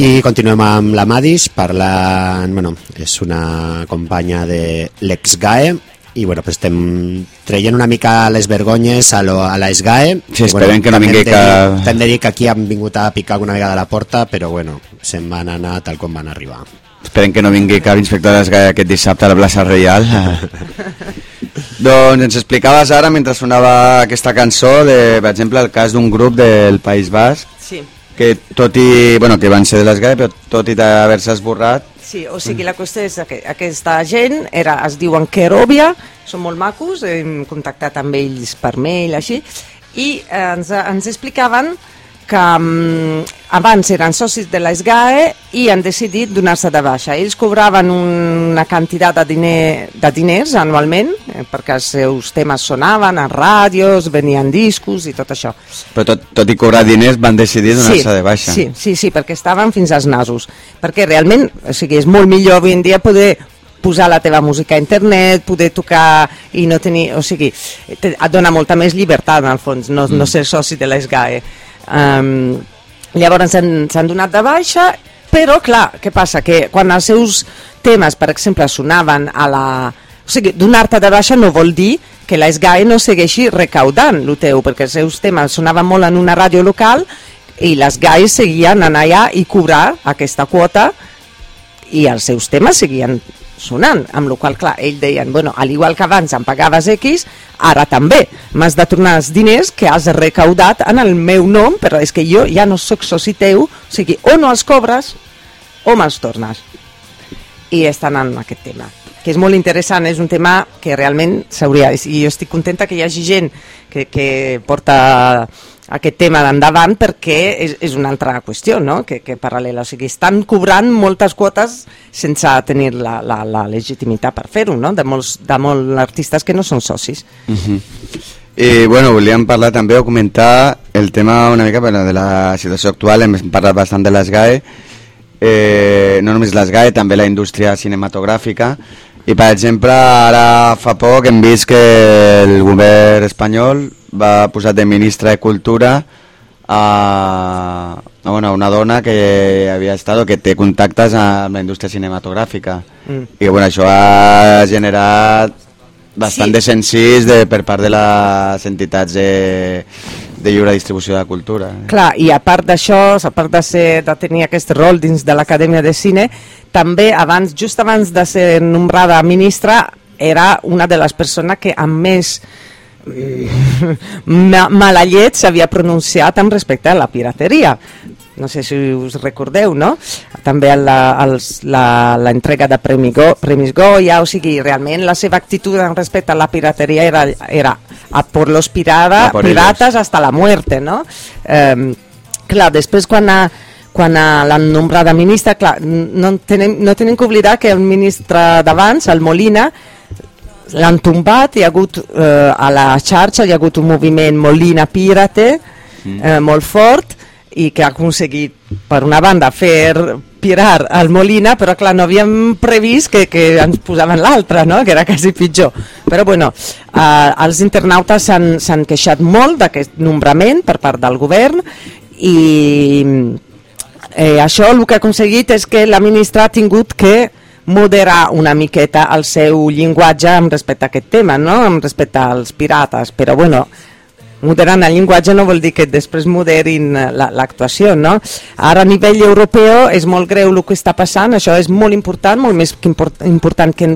I continuem amb la Madis, parlant, bueno, és una companya de l'exGAE, i bueno, pues estem traient una mica les vergonyes a, lo, a la SGAE. Sí, esperem que no vingui hem de dir- cap- Hem de dir que aquí han vingut a picar alguna vegada a la porta, però bueno, se'n van anar tal com van arribar. Esperem que no vingui cap inspector d'esgai aquest dissabte a la plaça Reial. doncs ens explicaves ara, mentre sonava aquesta cançó, de, per exemple, el cas d'un grup del País Basc, Sí. Que tot i, bueno, que van ser de l'esgai, però tot i d'haver-se esborrat, Sí, o sigui, la qüestió és que aquesta gent era, es diuen Kerovia, són molt macos, hem contactat amb ells per mail, així, i ens, ens explicaven que um, abans eren socis de la SGAE i han decidit donar-se de baixa. Ells cobraven una quantitat de, diner, de diners anualment, eh, perquè els seus temes sonaven a ràdios, venien discos i tot això. però tot, tot i cobrar diners van decidir donar-se de baixa. Sí, sí, sí, perquè estaven fins als nasos. Perquè realment, o sigui, és molt millor avui en dia poder posar la teva música a internet, poder tocar i no tenir... O sigui, et dona molta més llibertat, en el fons, no, mm. no ser soci de l'ESGAE. Um, llavors s'han donat de baixa, però, clar, què passa? Que quan els seus temes, per exemple, sonaven a la... O sigui, donar-te de baixa no vol dir que la SGAE no segueixi recaudant el teu, perquè els seus temes sonaven molt en una ràdio local i les GAE seguien anar allà i cobrar aquesta quota i els seus temes seguien sonant, amb la qual clar, ell deien, bueno, al igual que abans em pagaves X, ara també m'has de tornar els diners que has recaudat en el meu nom, però és que jo ja no sóc soci teu, o sigui, o no els cobres o me'ls tornes. I estan en aquest tema que és molt interessant, és un tema que realment s'hauria... I jo estic contenta que hi hagi gent que, que porta aquest tema d'endavant perquè és, és una altra qüestió, no?, que, que paral·lela. O sigui, estan cobrant moltes quotes sense tenir la, la, la legitimitat per fer-ho, no?, de molts, de molts artistes que no són socis. Uh -huh. I bueno, volíem parlar també o comentar el tema una mica bueno, de la situació actual, hem parlat bastant de l'ESGAE, eh, no només l'ESGAE, també la indústria cinematogràfica, i per exemple, ara fa poc hem vist que el govern espanyol va posar de ministra de Cultura a, a bueno, una dona que havia estat o que té contactes amb la indústria cinematogràfica. Mm. I bueno, això ha generat bastant Sí. de censís de, per part de les entitats de, de lliure distribució de cultura. Clar, i a part d'això, a part de, ser, de tenir aquest rol dins de l'Acadèmia de Cine, també abans, just abans de ser nombrada ministra, era una de les persones que amb més ma- mala llet s'havia pronunciat amb respecte a la pirateria. No sé si us recordeu, no? També la, els, la, la entrega de Premi Go, Premis Goya, o sigui, realment la seva actitud en respecte a la pirateria era, era a por los pirada, A por piratas hasta la muerte, no? Eh, clar, després quan ha, quan a l'han nombrada ministra, clar, no tenim, no tenim que oblidar que el ministre d'abans, el Molina, l'han tombat, hi ha hagut eh, a la xarxa, hi ha hagut un moviment Molina Pirate eh, molt fort i que ha aconseguit, per una banda, fer pirar el Molina, però clar, no havíem previst que, que ens posaven l'altre, no? que era quasi pitjor. Però bueno, eh, els internautes s'han s'han queixat molt d'aquest nombrament per part del govern i eh, això el que ha aconseguit és que la ministra ha tingut que moderar una miqueta el seu llenguatge amb respecte a aquest tema, no? amb respecte als pirates, però bueno, moderant el llenguatge no vol dir que després moderin eh, la- l'actuació, no? Ara a nivell europeu és molt greu el que està passant, això és molt important, molt més que import, important que,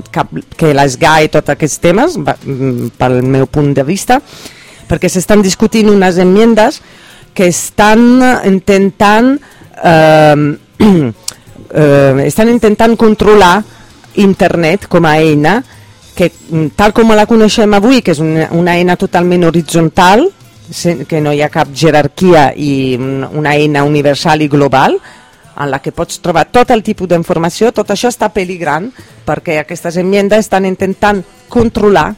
que, l'ESGA i tots aquests temes, mm, pel meu punt de vista, perquè s'estan discutint unes enmiendes que estan intentant eh, eh, estan intentant controlar internet com a eina que mm, tal com la coneixem avui, que és una, una eina totalment horitzontal, que no hi ha cap jerarquia i un- una eina universal i global, en la que pots trobar tot el tipus d'informació, tot això està peligrant perquè aquestes enmiendes estan intentant controlar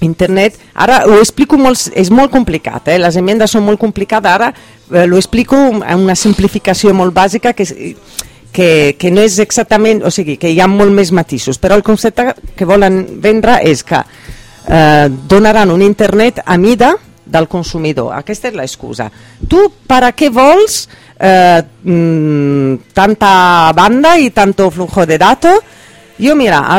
internet, ara ho explico molt, és molt complicat, eh? les enmiendes són molt complicades, ara eh, ho explico amb una simplificació molt bàsica que, és- que, que no és exactament, o sigui, que hi ha molt més matisos, però el concepte que volen vendre és que eh, donaran un internet a mida del consumidor, aquesta és l'excusa. Tu, per a què vols eh, mm, tanta banda i tanto flujo de datos? Yo mira, a-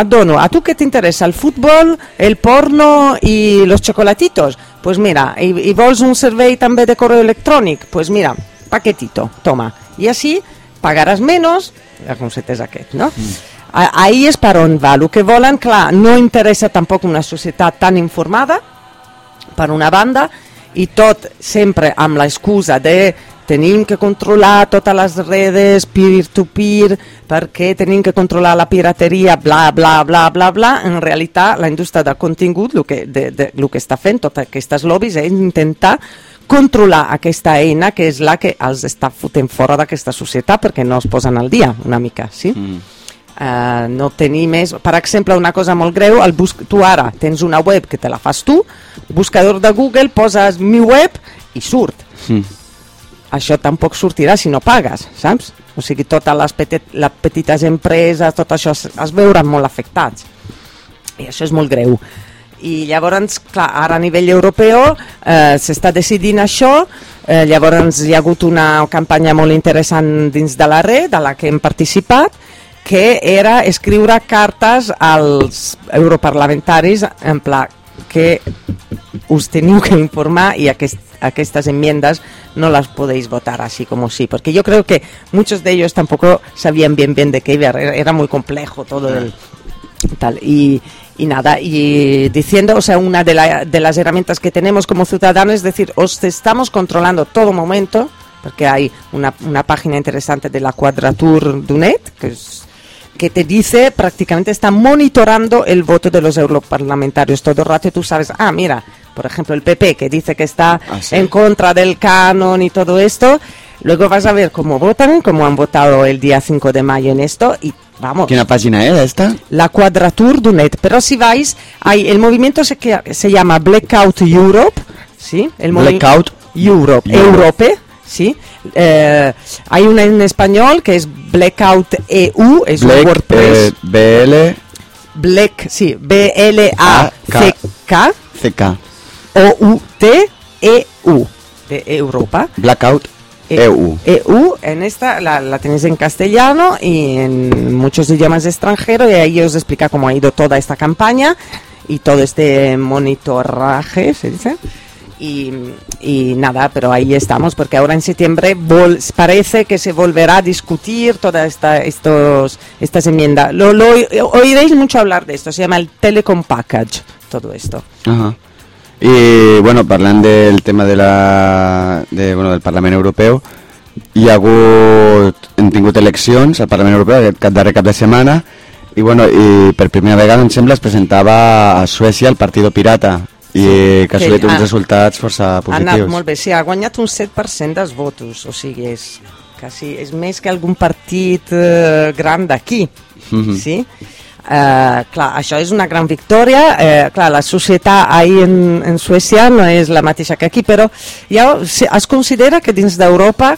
et dono, a tu que t'interessa el futbol, el porno i los chocolatitos, pues mira, i, i vols un servei també de correu electrònic, pues mira, paquetito, toma. I així pagaràs menys, el concepte és aquest, no? A- Ahí és per on va. El que volen, clar, no interessa tampoc una societat tan informada, per una banda, i tot sempre amb l'excusa de tenim que controlar totes les redes peer-to-peer perquè tenim que controlar la pirateria, bla, bla, bla, bla, bla. En realitat, la indústria de contingut, el que, de, de, el que està fent totes aquestes lobbies és intentar controlar aquesta eina que és la que els està fotent fora d'aquesta societat perquè no es posen al dia una mica, sí? Mm. Uh, no tenir més... Per exemple, una cosa molt greu, el bus... tu ara tens una web que te la fas tu, buscador de Google, poses mi web i surt. Mm. Això tampoc sortirà si no pagues, saps? O sigui, totes les, petit, les petites empreses, tot això es, es veuran molt afectats. I això és molt greu. I llavors, clar, ara a nivell europeu eh, s'està decidint això, eh, llavors hi ha hagut una campanya molt interessant dins de la red, de la que hem participat, que era escriure cartes als europarlamentaris en pla que us teniu que informar y aquest, aquestas enmiendas no las podéis votar así como sí, porque yo creo que muchos de ellos tampoco sabían bien bien de qué iba, era era muy complejo todo el tal y, y nada, y diciendo, o sea, una de, la- de las herramientas que tenemos como ciudadanos es decir, os estamos controlando todo momento, porque hay una, una página interesante de la Quadratur Dunet, que es que te dice prácticamente está monitorando el voto de los europarlamentarios todo el rato y tú sabes, ah, mira, por ejemplo el PP que dice que está Ah, sí. en contra del canon y todo esto, luego vas a ver cómo votan, cómo han votado el día 5 de mayo en esto y vamos. Quina pàgina és esta? La Quadratur Dunet, pero si vais, hay, el movimiento se, llama Blackout Europe, ¿sí? El Blackout Europe, Europe. Europe, ¿sí? Eh, hay una en español que es Blackout EU, es un Black, WordPress. eh, BL, Black, sí, B-L-A-C-K CK. O-U-T-E-U de Europa. Blackout E- EU. EU, en esta la, la tenéis en castellano y en muchos idiomas extranjeros y ahí os explica cómo ha ido toda esta campaña y todo este monitoraje, se dice. Y, y nada, pero ahí estamos, porque ahora en septiembre vol- parece que se volverá a discutir todas esta, estos, estas enmiendas. Lo, lo oiréis mucho hablar de esto, se llama el Telecom Package, todo esto. Ahà. I, bueno, parlant del tema de la, de, bueno, del Parlament Europeu, hi ha hagut, hem tingut eleccions al Parlament Europeu aquest cap, darrer cap de setmana i, bueno, i per primera vegada, em sembla, es presentava a Suècia el Partido Pirata i que ha assolit uns ha- resultats força Ha anat positius. molt bé, sí, ha guanyat un 7% dels votos, o sigui, és, quasi, és més que algun partit eh, gran d'aquí, Mhm. sí? Eh, clar, això és una gran victòria. Eh, clar, la societat ahir en, en Suècia no és la mateixa que aquí, però ja es considera que dins d'Europa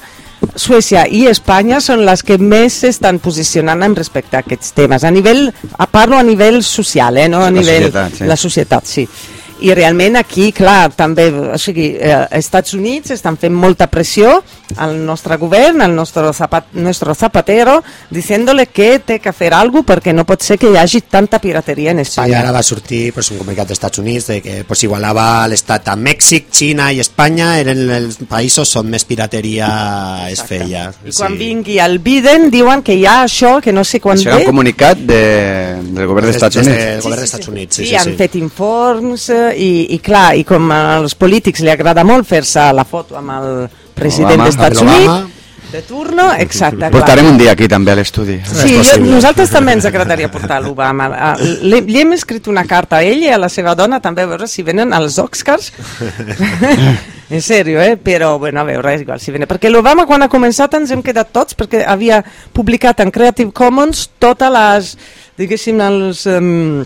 Suècia i Espanya són les que més s'estan posicionant en respecte a aquests temes. A nivell, a parlo a nivell social, eh, no a La nivell... societat, sí. La societat, sí. I realment aquí, clar, també, o sigui, eh, Estats Units estan fent molta pressió al nostre govern, al nostre, zapat, nostre zapatero, diciéndole que té que fer alguna perquè no pot ser que hi hagi tanta pirateria en Sí, Espanya. ara va sortir pues, un comunicat dels Estats Units de que pues, igualava l'estat a Mèxic, Xina i Espanya eren els països on més pirateria es feia. I quan vingui el Biden diuen que hi ha això, que no sé quan Això era ve, un comunicat de, del govern dels Estats Units. del govern dels Estats Units, sí, Sí, sí, han sí. fet informs eh, i, i clar, i com als polítics li agrada molt fer-se la foto amb el president dels Estats. Units de turno, exacte. Portarem un dia aquí també a l'estudi. Sí, jo, nosaltres també ens agradaria portar l'Obama. Ah, Li, li hem escrit una carta a ell i a la seva dona també a veure si venen als Oscars. en sèrio, eh? Però, bueno, a veure, és igual si venen. Perquè l'Obama, quan ha començat, ens hem quedat tots, perquè havia publicat en Creative Commons totes les, diguéssim, els... Um,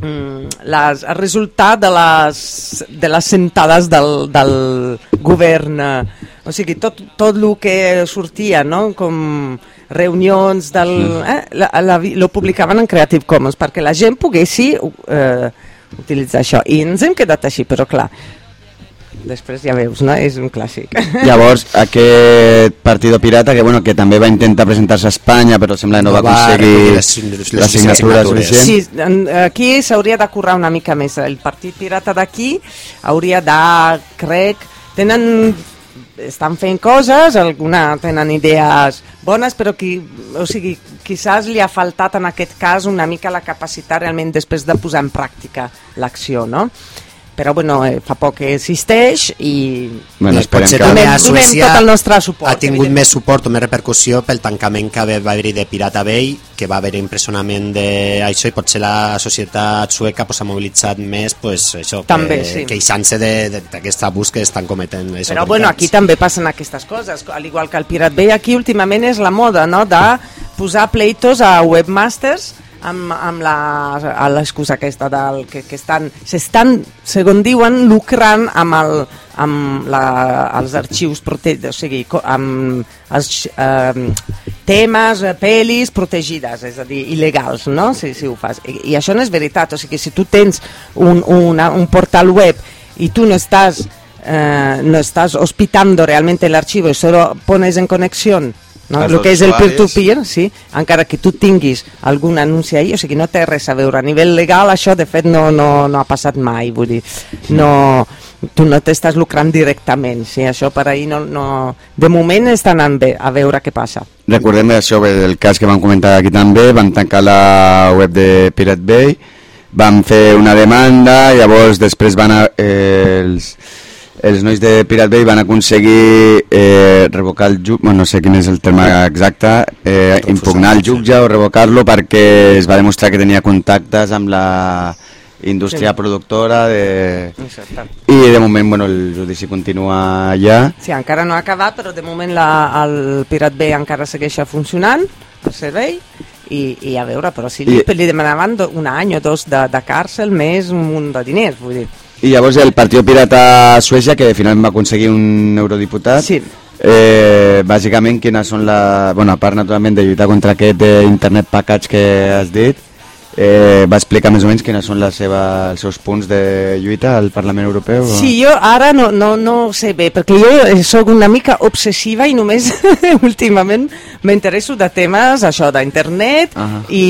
les, el resultat de les, de les sentades del, del govern o sigui, tot, tot el que sortia no? com reunions del, eh? la, la, lo publicaven en Creative Commons perquè la gent poguessi eh, utilitzar això i ens hem quedat així, però clar després ja veus, no? és un clàssic Llavors, aquest Partido Pirata, que, bueno, que també va intentar presentar-se a Espanya, però sembla que no va No va aconseguir les- les- les la signatura signatures. suficient. Sí, aquí s'hauria de currar una mica més. El partit pirata d'aquí hauria de, crec, tenen estan fent coses, alguna tenen idees bones, però qui, o sigui, quizás li ha faltat en aquest cas una mica la capacitat realment després de posar en pràctica l'acció, no? Però bueno, eh, fa poc que existeix i Bueno, I potser que... també a Suècia tot el nostre suport. ha tingut més suport o més repercussió pel tancament que va haver-hi de Pirata Bay, que va haver impressionament d'això i potser la societat sueca pues, s'ha mobilitzat més pues, això, També, que, sí. queixant-se de- de- d'aquest abús que estan cometent. els Però bueno, aquí també passen aquestes coses, al igual que el Pirate Bay, aquí últimament és la moda, no?, de posar pleitos a webmasters amb, amb l'excusa aquesta del que, que estan, s'estan, segons diuen, lucrant amb, el, amb la, els arxius protegits, o sigui, amb els eh, temes, eh, pel·lis protegides, és a dir, il·legals, no?, si, si ho fas. I, I això no és veritat, o sigui, si tu tens un, una, un portal web i tu no estàs eh, no estás hospitando realmente archivo y solo pones en conexión no? Lo que és el peer-to-peer, sí, encara que tu tinguis algun anunci ahí, o sigui, no té res a veure. A nivell legal això, de fet, no, no, no ha passat mai, vull dir, no, tu no t'estàs lucrant directament, sí, això per ahir no, no... De moment estan anant bé, a veure què passa. Recordem això, bé, el cas que vam comentar aquí també, van tancar la web de Pirate Bay, van fer una demanda, llavors després van a, eh, els, els nois de Pirate Bay van aconseguir eh, revocar el jutge, bueno, no sé quin és el terme exacte, eh, impugnar el jutge o revocar-lo perquè es va demostrar que tenia contactes amb la indústria Sí. productora de... Exacte. i de moment bueno, el judici continua allà Sí, encara no ha acabat, però de moment la, el Pirat B encara segueix funcionant, el servei, i, i a veure, però si li, I- li demanaven do, un any o dos de, de càrcel més un munt de diners, vull dir. I llavors el Partit Pirata Suècia, que finalment va aconseguir un eurodiputat, Sí. Eh, bàsicament, quines són la... Bueno, a part, naturalment, de lluitar contra aquest eh, internet package que has dit, eh, va explicar més o menys quines són la seva, els seus punts de lluita al Parlament Europeu? o- Sí, jo ara no, no, no sé bé, perquè jo sóc una mica obsessiva i només últimament m'interesso de temes, això, d'internet Ahà. i,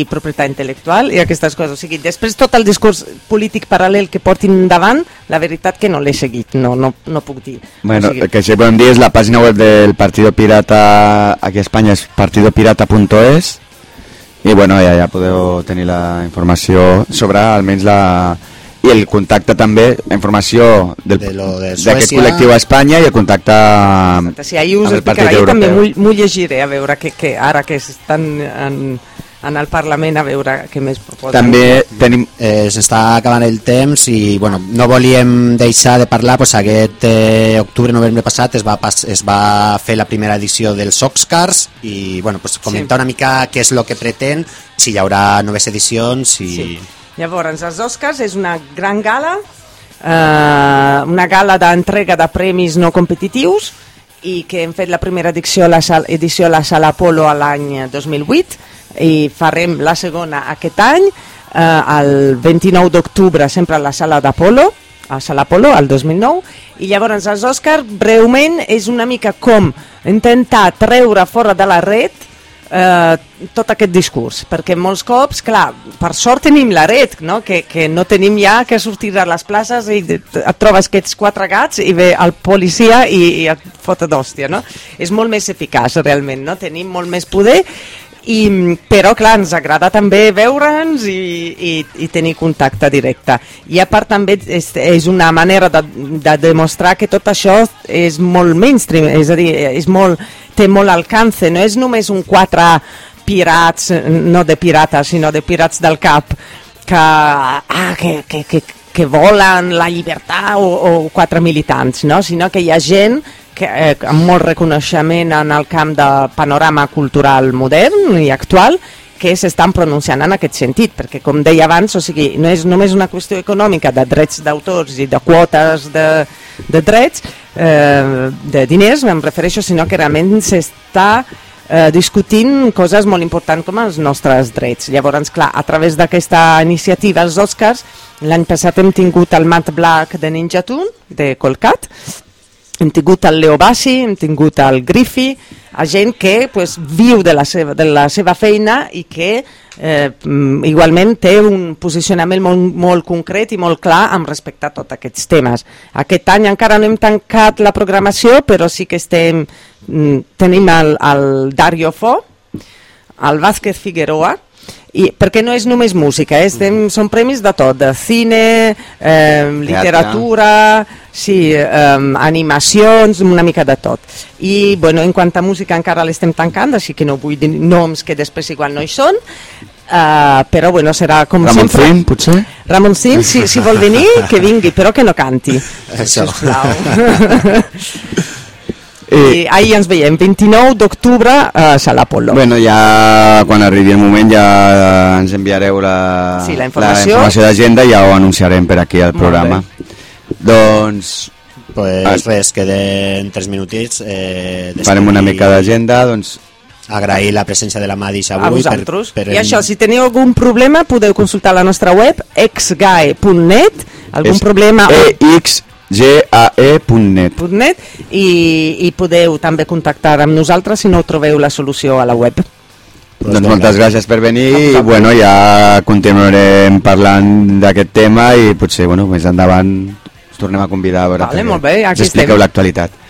i propietat intel·lectual i aquestes coses. O sigui, després tot el discurs polític paral·lel que portin endavant, la veritat que no l'he seguit, no, no, no puc dir. Bueno, o sigui, el que sí que podem dir és la pàgina web del Partido Pirata aquí a Espanya és partidopirata.es i bueno, ja, ja podeu tenir la informació sobre almenys la i el contacte també, la informació del- De lo de d'aquest Suècia. col·lectiu a Espanya i el contacte amb, Sí, ahir us amb el Partit també Europeu. m'ho m'ho llegiré a veure que, que ara que estan en, en el Parlament a veure què més proposen. També tenim... Eh, S'està acabant el temps i bueno, no volíem deixar de parlar pues, aquest eh, octubre-novembre passat es va, pas, es va fer la primera edició dels Oxcars i bueno, pues, comentar Sí. una mica què és el que pretén, si hi haurà noves edicions i... Sí. Llavors, els Oscars és una gran gala, eh, una gala d'entrega de premis no competitius i que hem fet la primera edició a la, sal, edició a la Sala Apolo l'any 2008 i farem la segona aquest any eh, el 29 d'octubre sempre a la Sala d'Apolo a Sala Apolo, al 2009 i llavors els Oscars breument és una mica com intentar treure fora de la red eh, tot aquest discurs, perquè molts cops, clar, per sort tenim la red, no? Que, que no tenim ja que sortir a les places i et trobes aquests quatre gats i ve el policia i, i et fota d'hòstia, no? És molt més eficaç, realment, no? Tenim molt més poder i, però clar, ens agrada també veure'ns i, i, i tenir contacte directe i a part també és, és una manera de, de demostrar que tot això és molt mainstream, és a dir, és molt, té molt alcance, no és només un quatre pirats, no de pirates, sinó de pirats del cap que, ah, que, que, que, que volen la llibertat o, o quatre militants, no? sinó que hi ha gent que, eh, amb molt reconeixement en el camp del panorama cultural modern i actual que s'estan pronunciant en aquest sentit, perquè com deia abans, o sigui, no és només una qüestió econòmica de drets d'autors i de quotes de, de drets, eh, de diners, em refereixo, sinó que realment s'està eh, discutint coses molt importants com els nostres drets. Llavors, clar, a través d'aquesta iniciativa, els Oscars, l'any passat hem tingut el Matt Black de Ninja Tune, de Colcat, hem tingut el Leo Bassi, hem tingut el Griffy, a gent que pues, viu de la, seva, de la seva feina i que eh, mm, igualment té un posicionament molt, molt concret i molt clar amb respecte a tots aquests temes. Aquest any encara no hem tancat la programació, però sí que estem, mm, tenim el, el Dario Fo, el Vázquez Figueroa, i, perquè no és només música, eh? Estem, són premis de tot, de cine, eh, literatura, sí, eh, animacions, una mica de tot. I bueno, en quant a música encara l'estem tancant, així que no vull dir noms que després igual no hi són, Uh, però bueno, serà com Ramon sempre Frin, potser? Ramon Sim, si, si vol venir, que vingui, però que no canti. Això. Sisplau. I ahir ens veiem, 29 d'octubre a Sala Apolo. Bueno, ja quan arribi el moment ja ens enviareu la, Sí, la informació. informació d'agenda i ja ho anunciarem per aquí al programa. Doncs... Pues res, queden tres minutits. Eh, Farem una mica d'agenda, doncs... Agrair la presència de la Madis a avui. vosaltres. Per, per I això, si teniu algun problema, podeu consultar la nostra web, exgae.net, algun és problema... E exgae.net .net i, i podeu també contactar amb nosaltres si no trobeu la solució a la web. Doncs moltes gràcies per venir i bueno, ja continuarem parlant d'aquest tema i potser bueno, més endavant us tornem a convidar a veure Vale, molt bé, aquí expliqueu l'actualitat.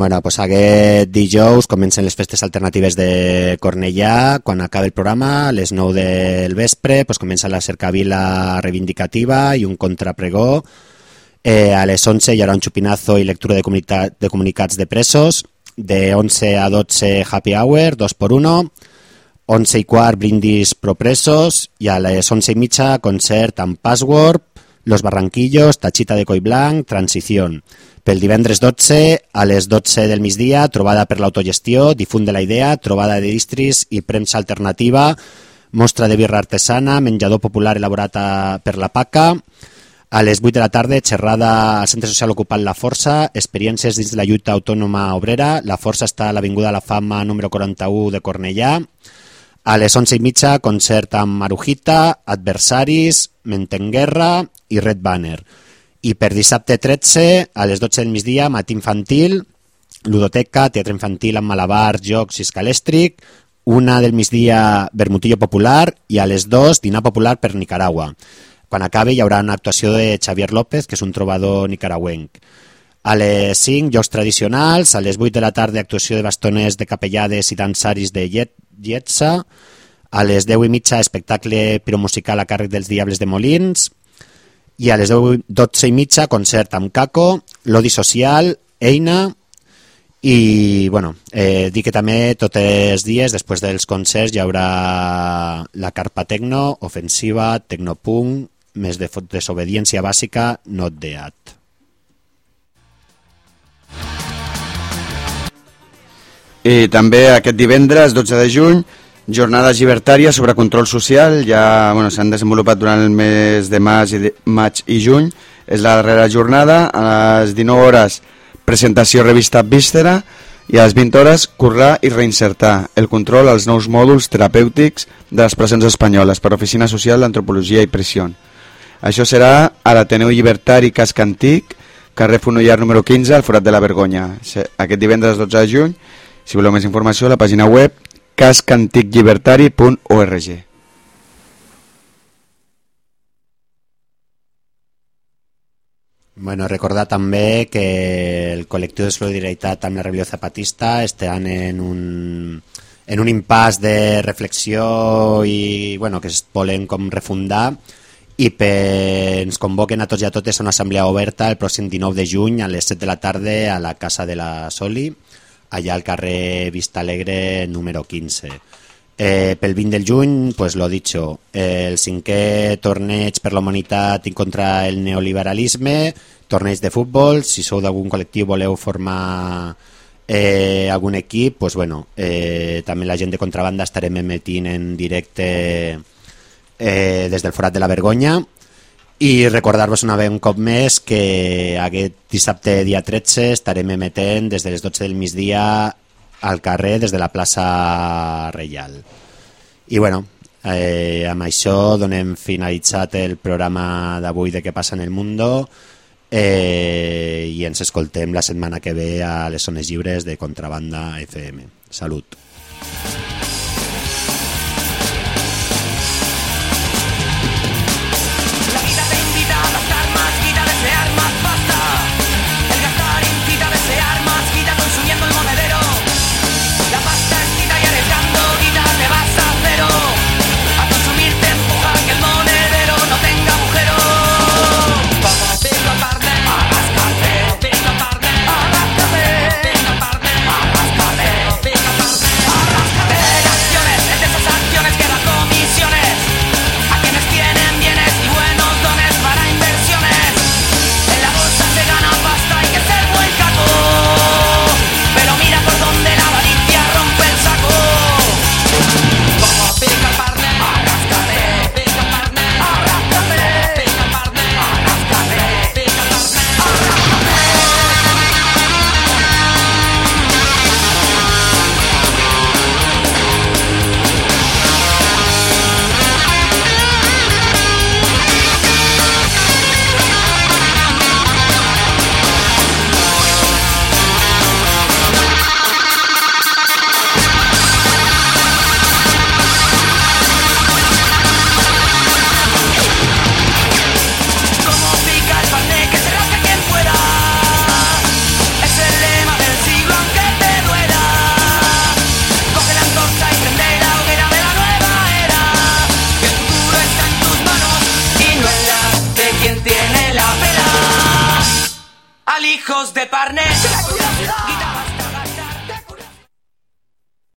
Bueno, pues aquest dijous comencen les festes alternatives de Cornellà. Quan acabe el programa, a les 9 del vespre, pues comença la cercavila reivindicativa i un contrapregó. Eh, a les 11 hi haurà un xupinazo i lectura de, de comunicats de presos. De 11 a 12 happy hour, 2 por 1 11 i quart brindis pro presos i a les 11 i mitja concert amb Password, Los Barranquillos, Tachita de Coi Blanc, Transición. Pel divendres 12, a les 12 del migdia, trobada per l'autogestió, difunde la idea, trobada de distris i premsa alternativa, mostra de birra artesana, menjador popular elaborat a, per la PACA, a les 8 de la tarda, xerrada al Centre Social Ocupat La Força, experiències dins de la lluita autònoma obrera. La Força està a l'Avinguda La Fama número 41 de Cornellà. A les 11 i mitja, concert amb Marujita, Adversaris, Mentenguerra i Red Banner. I per dissabte 13, a les 12 del migdia, matí infantil, ludoteca, teatre infantil amb malabar, jocs i escalèstric, una del migdia vermutillo popular i a les 2 dinar popular per Nicaragua. Quan acabi hi haurà una actuació de Xavier López, que és un trobador nicaragüenc. A les 5, jocs tradicionals. A les 8 de la tarda, actuació de bastoners de capellades i dansaris de Llet Lletza. A les 10 i mitja, espectacle piromusical a càrrec dels Diables de Molins. I a les 10, 12 i mitja, concert amb Caco, Lodi Social, Eina, i, bueno, eh, dir que també tots els dies, després dels concerts, hi haurà la carpa tecno, ofensiva, tecnopunk, més de desobediència bàsica, not deat. I també aquest divendres, 12 de juny, jornades llibertàries sobre control social, ja bueno, s'han desenvolupat durant el mes de maig i, de, maig i juny, és la darrera jornada, a les 19 hores presentació revista Vístera. I a les 20 hores currar i reinsertar el control als nous mòduls terapèutics de les presons espanyoles per Oficina Social d'Antropologia i Pressió. Això serà a l'Ateneu Llibertari Casc Antic, carrer Fonollar número 15, al Forat de la Vergonya. Aquest divendres 12 de juny, si voleu més informació, la pàgina web cascanticllibertari.org. Bueno, recordar també que el col·lectiu de solidaritat amb la rebel·lió zapatista estan en un, en un impàs de reflexió i bueno, que es volen com refundar i ens convoquen a tots i a totes a una assemblea oberta el pròxim 19 de juny a les 7 de la tarda a la Casa de la Soli, allà al carrer Vista Alegre número 15. Eh, pel 20 del juny, pues lo dicho, el cinquè torneig per la humanitat i contra el neoliberalisme, torneig de futbol, si sou d'algun col·lectiu voleu formar eh, algun equip, pues bueno, eh, també la gent de contrabanda estarem emetint en directe eh, des del Forat de la Vergonya i recordar-vos una vegada un cop més que aquest dissabte dia 13 estarem emetent des de les 12 del migdia al carrer des de la plaça Reial. I bueno, eh, amb això donem finalitzat el programa d'avui de què passa en el mundo eh, i ens escoltem la setmana que ve a les zones lliures de Contrabanda FM. Salut.